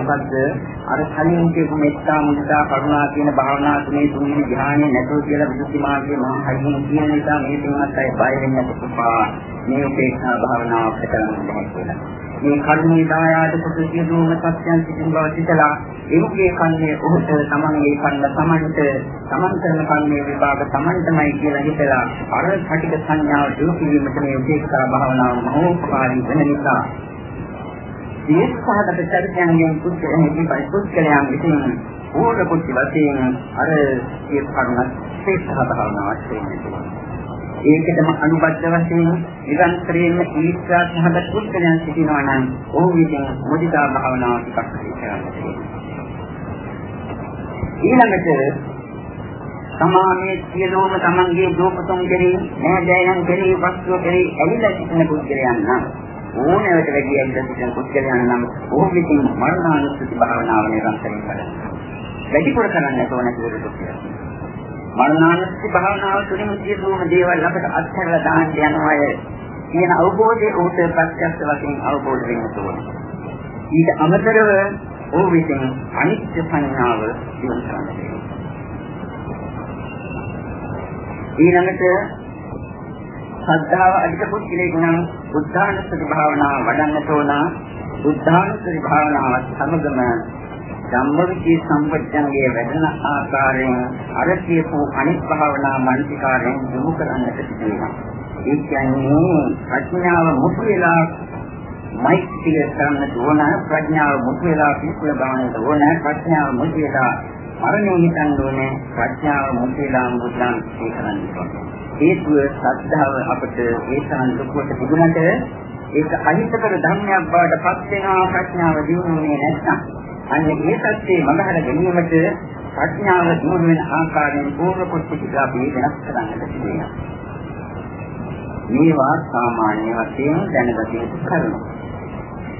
මොකද්ද? අර කලින් කියපු මෙත්තා මුදිතා කරුණා කියන භාවනා තුනේ තුන්වෙනි ධ්‍යානෙ නැතුව කියලා විදුති මාර්ගයේ මහා හයියෙන් කියන නිසා මේ තුනත් අය බය වෙන්න පුළුවන් මේ උපේක්ෂා භාවනාව කරන්න බෑ කියලා. මේ කර්මී දායාද කොට සියලුම සත්‍යයන් සිටින බව සිතලා එමුගේ කන්නේ ඔහුට තමන්ගේ කන්න තමන්ට තමන් කරන කන්නේ විපාක තමන්ටමයි කියලා හිතලා අර කටික සංඥාව දුරු කිරීමට මේ උපේක්ෂා භාවනාව මහෝපකාරී වෙන නිසා. මේ සහගත චරිතයන්ගෙන් පුද්ගලයන් පුද්ගලයන් විසින් ඕන කුච්ච වශයෙන් අර ඒ කරුණ ශ්‍රේෂ්ඨ භාවනාවක් වෙන්නේ. ඒකටම අනුබද්ධ වශයෙන් නිරන්තරයෙන්ම ඊර්ෂ්‍යා සහගත පුද්ගලයන් සිටිනවා නම් ඔහු විසින් මුදිතා භාවනාව ටිකක් කරන්න ඊළඟට සමාමයේ සියලුම තමන්ගේ දෝපතුන් කෙරෙහි නෑදෑයන් කෙරෙහි වස්තුව කෙරෙහි ඇලිලා සිටින පුද්ගලයන් නම් ඕනෑවට වැඩි ඇලිලා සිටින පුද්ගලයන් නම් ඔහු විසින් මරණානුස්සති භාවනාව නිරන්තරයෙන් කරනවා. වැඩිපුර කරන්න ඕන කියලා දුක්ඛය. මරණානුස්සති භාවනාව තුළින් සියලුම දේවල් අපට අත්හැරලා දාන්න යනවා කියන අවබෝධය උට ප්‍රත්‍යක්ෂ වශයෙන් අවබෝධ වෙන්න ඕනේ. ඊට අමතරව ඕ විසින් අනිත්‍ය සංඥාව දිනු කරන්න ඊළඟට ශ්‍රද්ධාව අධික පුද්ගලයෙකු නම් බුද්ධානුස්සති භාවනාව වඩන්නට ඕන. බුද්ධානුස්සති භාවනාවත් සමගම ධම්මවිචේ සම්පජ්ජන්ගේ වැඩෙන ආකාරයෙන් අර කියපු අනිත් භාවනා මානසිකාරයෙන් යොමු කරන්නට සිදුවෙනවා. ඒ කියන්නේ ප්‍රඥාව මුතු වෙලා මෛත්‍රිය කරන්න ඕන ප්‍රඥාව මුතු වෙලා පිළිකුල ගන්නට ඕන ප්‍රඥාව මුතු වෙලා මරණය හිතන්න ඕනේ ප්‍රඥාව මුතු වෙලා මුද්‍රාන් කරන්න ඕනේ. හේතුව ශ්‍රද්ධාව අපට ඒ තරම් දුකට තිබුණට ඒක අහිතකර ධර්මයක් බවට පත් වෙනවා ප්‍රඥාව දිනුනේ නැත්නම් අන්න ඒ සත්‍යයේ මඟහර ගැනීමට ප්‍රඥාව දිනු වෙන ආකාරයෙන් පූර්ව කුච්චික අපි වෙනස් කරන්නට තියෙනවා. මේවා සාමාන්‍ය වශයෙන් දැනගත යුතු කරුණු.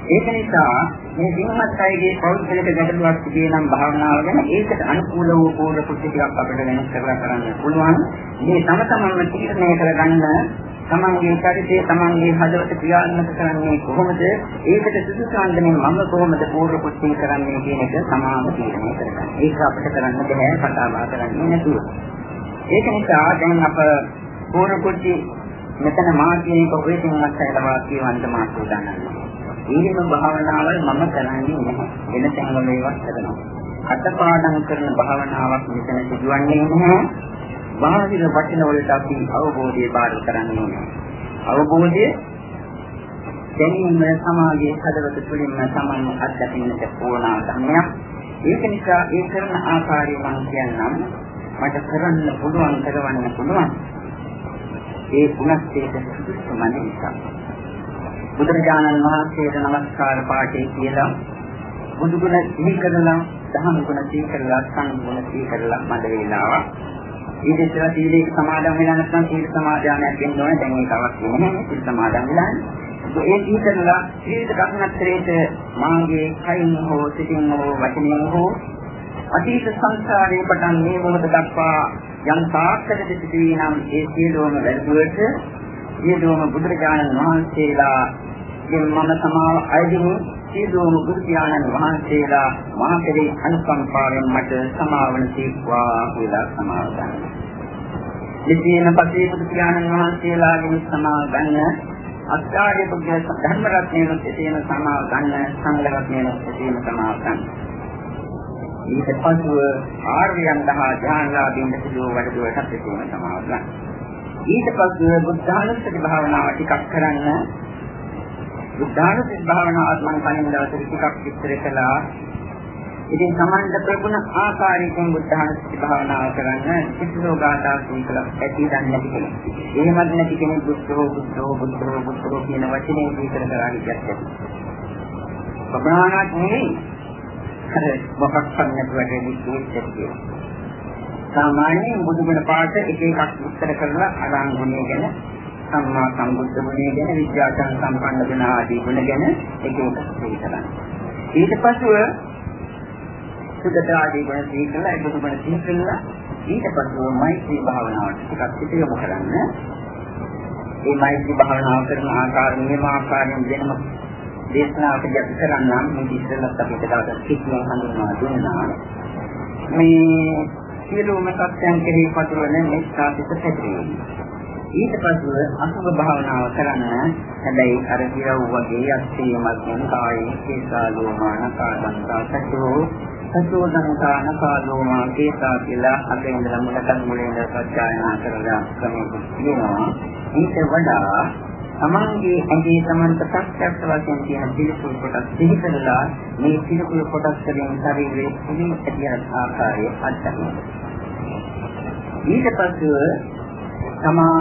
ඒක නිසා මේ දිනවත් අයගේ පෞද්ගලික ගැටලුවක් තිබේ නම් භාවනාව ගැන ඒකට අනුකූල වූ පූර්ව කුච්චිකක් අපිට වෙනස් කරලා කරන්න පුළුවන්. මේ තම තමන්ම තීරණය කරගන්න තමන්ගේ චරිතය තමන්ගේ හදවත ක්‍රියාත්මක කරන්නේ කොහොමද? ඒකට සුදුසු අන්දමින් මම කොහොමද පූර්ව කුච්චි කරන්නේ කියන එක සමාව තීරණය කරගන්න. ඒක අපිට කරන්න බෑ කතා බහ කරන්නේ නැතුව. ඒක නිසා දැන් අප පූර්ව කුච්චි මෙතන මා කියන කොහේකින් අත්හැරලා කියවන්න මා සූදානම්. ඊළඟ භාවනාවල් මම කරන්නේ නැහැ. වෙන තැන්වල ඒවත් කරනවා. අතපාඩම් කරන භාවනාවක් මෙතන සිදුවන්නේ නැහැ. බාහිර වචන වලට අපි අවබෝධය බාර කරන්නේ නැහැ. අවබෝධය දැනීම සමාගයේ හදවත තුළින්ම සමන් අත්දකින්නට ඕන ධර්මයක්. ඒක නිසා ඒ කරන ආකාරය මම කියන්නම්. මට කරන්න පුළුවන් කරවන්න පුළුවන්. ඒ ගුණස්තේට සුදුසුම නිසා. බුදුරජාණන් වහන්සේට নমස්කාර පාඨය කියලා බුදු ගුණ සිහි කරලා දහම් ගුණ සිහි කරලා සංඝ ගුණ සිහි කරලා මඩ වේලාවක් ඊට ඉස්සෙල්ලා සීලේක සමාදන් වෙලා නැත්නම් සීල සමාදානයක් වෙන්න ඕනේ. දැන් ඒක අවශ්‍ය නැහැ. සීල සමාදන් වෙලා ඒ කීකරලා සීල කර්ණත්‍රේට මාගේ කයින් හෝ සිතින් හෝ වචනයෙන් හෝ අතීත සංසාරේ පටන් මේ මොහොත දක්වා යම් තාක්කද සිටී නම් ඒ සියලුම වැරදුවට සියලුම බුදුරජාණන් වහන්සේලා මම සමාව අයදිමු. සියලුම බුදු පියාණන් වහන්සේලා මහා කෙරේ අනුකම්පාවෙන් මට සමාවන සීක්වා කියලා සමාව ගන්නවා. ඉතින් පසේ බුදු පියාණන් වහන්සේලාගෙන් සමාව ගන්න අත්‍යාගේ පුද්ගල ධර්ම රත්නයේ තියෙන සමාව ගන්න සංඝ රත්නයේ තියෙන සමාව ගන්න. ඊට පසුව ආර්යයන් දහ ඥානලාභින් සිදුව වැඩදුවට තියෙන සමාව ගන්න. ඊට පස්සේ බුද්ධානුස්සති භාවනාව ටිකක් කරන්න බුද්ධානුස්සති භාවනාවත් මම කලින් දවසේ ටිකක් විස්තර කළා. ඉතින් සමන්ද ප්‍රගුණ ආකාරයෙන් බුද්ධානුස්සති භාවනාව කරන්න කිසිදෝ ගාථා සීකල ඇති දන්නේ නැති කෙනෙක්. එහෙමත් නැති කෙනෙක් බුද්ධෝ බුද්ධෝ බුද්ධෝ බුද්ධෝ කියන වචනේ දීකර කරා කියච්චා. ප්‍රමාණات නෙවෙයි. අර මොකක් කරන්නට වැඩි දෙයක් සාමාන්‍යයෙන් බුදුගුණ පාඩ එක එකක් විස්තර කරලා අරන් ගුණය ගැන සම්මා සම්බුද්ධ ගුණය ගැන විද්‍යාචාර සම්පන්න ගුණ ආදී ගුණ ගැන එක එක සිහිකරන්න. ඊට පස්ව සුදත ආදී ගුණ සිහිකරලා ඒක ගුණ සිහිකරලා ඊට පස්ව මෛත්‍රී භාවනාවට ටිකක් පිටියමු කරන්න. මේ මෛත්‍රී භාවනාව කරන ආකාර නියම ආකාරයෙන් වෙනම දේශනාවක යටි කරන්නම් මේ ඉස්සෙල්ලත් අපිට දවස් කිසිම හඳුන්වා දුන්නා. මේ සියලුම සත්‍යයන් කෙරෙහි පතුරවන මේ සාපිත පැතිරීම. ඊට පස්ව අසුභ භාවනාව කරන්න හැබැයි අර හිරව් වගේ අස්සේ මධ්‍යම කායේ කේසා ලෝමාන කාදන්තා සචෝ සචෝ දන්තා නකාලෝමා කේසා කියලා අපේ ඉඳලා මුලට මුලින්ද සත්‍යයනා කරලා ක්‍රමයක් තියෙනවා ඊට වඩා තමන්ගේ ඇඟේ තමන්ට ප්‍රත්‍යක්ෂ වශයෙන් තියෙන පිළිකුල් කොටස් සිහි කරලා මේ පිළිකුල් කොටස් වලින් ශරීරයේ කුණු ඇතියන ආකාරය අත්දකින්න. ඊට පස්ව තමා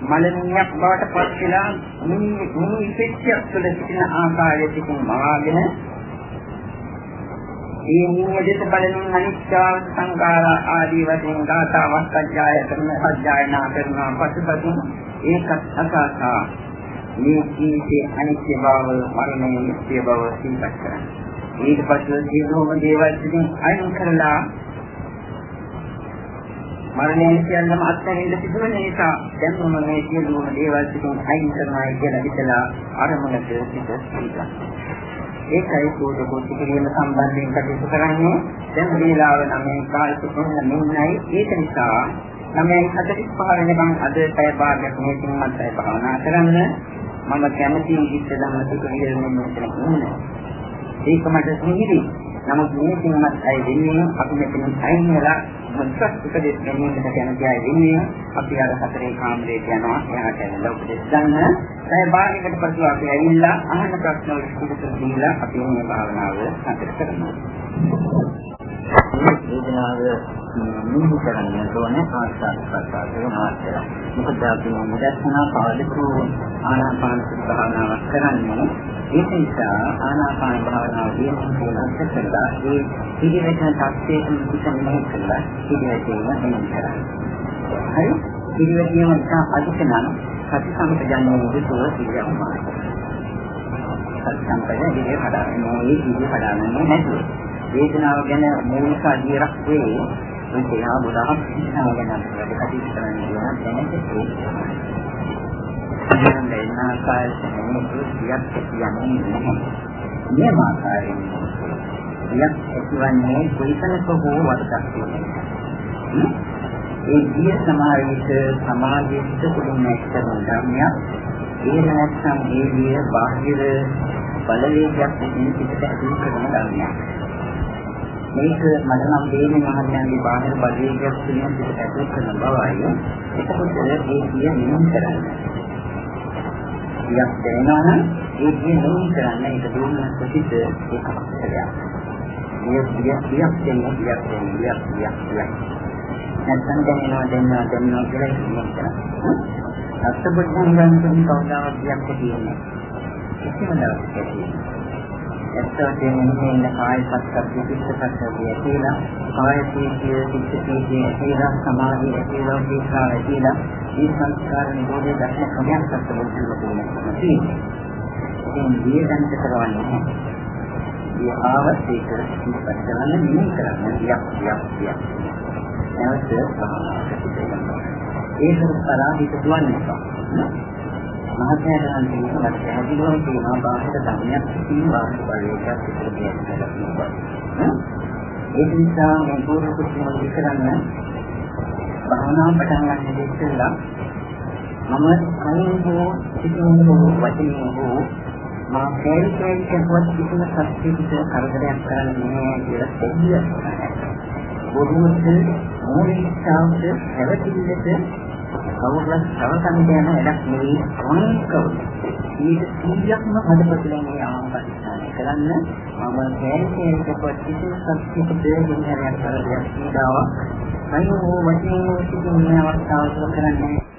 මලමිණියක් බවට පත් වෙලා මේ මේ ඉපෙච්චයක් තුළ සිටින ආකාරයකින් මවාගෙන ඒ නියදෙස බලමින් අනිත්‍යාව සංකාර ආදී වශයෙන් ගාථාවක් අධ්‍යාය කරන අධ්‍යයනා කරනවා පසුපසින් ඒකත් අසාසා මේ ජීවිතයේ අනිත්‍ය බව මරණය නිත්‍ය බව සිහිපත් කරනවා ඊට පස්සේ සියලුම දේවල් සිටින් අයින් කරලා මරණය කියන්නම අත්හැරෙන්න සිදුවෙන නිසා දැන් මම මේ සියලුම දේවල් සිටින් අයින් කරනවා කියලා හිතලා අරමුණට සිත පිටලා. ඒකයි පොඩ පොඩි කිරීම සම්බන්ධයෙන් කටයුතු කරන්නේ. දැන් වේලාව නම් කාලෙක කොහොමද මෙන්නයි ඒක නිසා තමයි 45 වෙනකන් අද පැය භාගයක් මේකින් මතයි භාවනා කරන්න. මම කැමති විදිහට ධම්ම සුඛ විහරණය මෙතන කරනවා. ඒක මට සිහිරි. නමුත් මේ කිනමත් අය වෙන්නේ අපි මෙතන අයින් වෙලා මොකක් උපදෙස් දෙන්නට කැමති අය වෙන්නේ අපි අර හතරේ කාමරේට යනවා එයාට ඇවිල්ලා උපදෙස් ගන්න. ඒ භාගයකට පසු අපි ඇවිල්ලා අහන ප්‍රශ්න වලට උත්තර දීලා අපි මේ භාවනාව හතර කරනවා. මේ වේදනාව නිදි කරන්න ඕනේ ආස්වාද ප්‍රසආරේ මාත්‍රා. මොකද අපි මුදස්නා පාදකෝ ආනාපාන භාවනාවක් කරන්නේ ඒක නිසා ආනාපාන භාවනාව දියුණු කරලා කරලා ඒ පිළිවෙතන tattete මුදිතන්නේ කරලා පිළිවෙතේම එන්න කරන්නේ. හරි? පිළිවෙතේම නිසා අධික නම් සති සම්පජන්යේ විදුව පිළිගන්නවා. සති සම්පජන්යේ විදිහ හදාගන්න ඕනේ විදිහ හදාගන්නේ නැතුව. වේදනාව ගැන මූලික අධ්‍යයනයක් වේ ඒක යා බුදහම් වේදනාව ගැන වැඩි කටයුතු කරන්න කියන දැනට අධ්‍යයනය වෙන ආකාරයෙන් මේ කියක් කියන්නේ නැහැ. මේ ආකාරයෙන් කියක් ඇතිවන්නේ කොයිතනක හෝ වරදක් තියෙනවා. ඒ දිය සමාජික සමාජයේ කුඩුම් නැස්තරන ධර්මයක් ඒ නැත්නම් ඒ දිය බාහිර බලවේගයක් විදිහට පිටට ඇතුල් කරන ධර්මයක්. මේක මට නම් දෙන්නේ මහත්යන්ගේ බාහිර බලවේගයක් කියන පිටට ඇතුල් කරන බවයි. එතකොට ඒ දිය නියම කරන්නේ. දියක් දැනෙනවා නම් ඒ දිය නියම කරන්නේ ඒක දුන්න ප්‍රතිද ඒක අපිට. දිය දිය දියක් දෙන්නේ දියක් දෙන්නේ දියක් දියක් දියක් නැත්නම් දැනෙනවා දැනෙනවා දැනෙනවා කියලා ඉන්නේ කරා. අත්බුද්ධන් ගන්න කවදාවත් දෙයක් තියෙන්නේ. කිසිම දවසක තියෙන්නේ. එතකොට මෙන්න කාය සත්‍ය පිටසත්‍ය කියලා කාය සීතිය පිටසීතිය කියලා සමාධිය කියලා දීකා කියලා මේ සංස්කාර නිරෝධය දක්න ක්‍රමයක් සත්‍යවලට තියෙනවා. ඉතින් දීගන්ත කරවන්නේ නැහැ. ඒ ආවත් ඒක ඉස්සත් කරන්න නිම කරන්න යක් යක් යක් නැවත ඒක පරාහිත දුවන්නේ මහත්යයන් නම් කියනවා පැහැදිලිවම කියනවා බාහිර ධර්මයක් තියෙන බාහිර බලයකට පිළිගන්නවා. ඒ නිසා මේ පූර්ව කුසල විකරන්න භාවනා පටන් ගන්න ඉස්සෙල්ලා මම කලින් හෝ සිතින් හෝ වචනින් හෝ මා කැරිකේට් කරවත් කිසිම සත්‍යයකට කරදරයක් කරන්නේ නැහැ කියලා දෙවියන් බොහෝමත් මූලිකතාවද හැවටිල්ලට කවුරුත් සවසන් යන වැඩක් නෙවෙයි අංකව. මේක කීයක්ම හදපතිලෙන් මේ ආමපස්ථාන කරන්න මම කැරිකේට් කරවත් කිසිම සත්‍යයකට දෙවියන් කරදරයක් පීඩාවක් අයියෝ වචනේ සිදුවන අවස්ථාවක කරන්නේ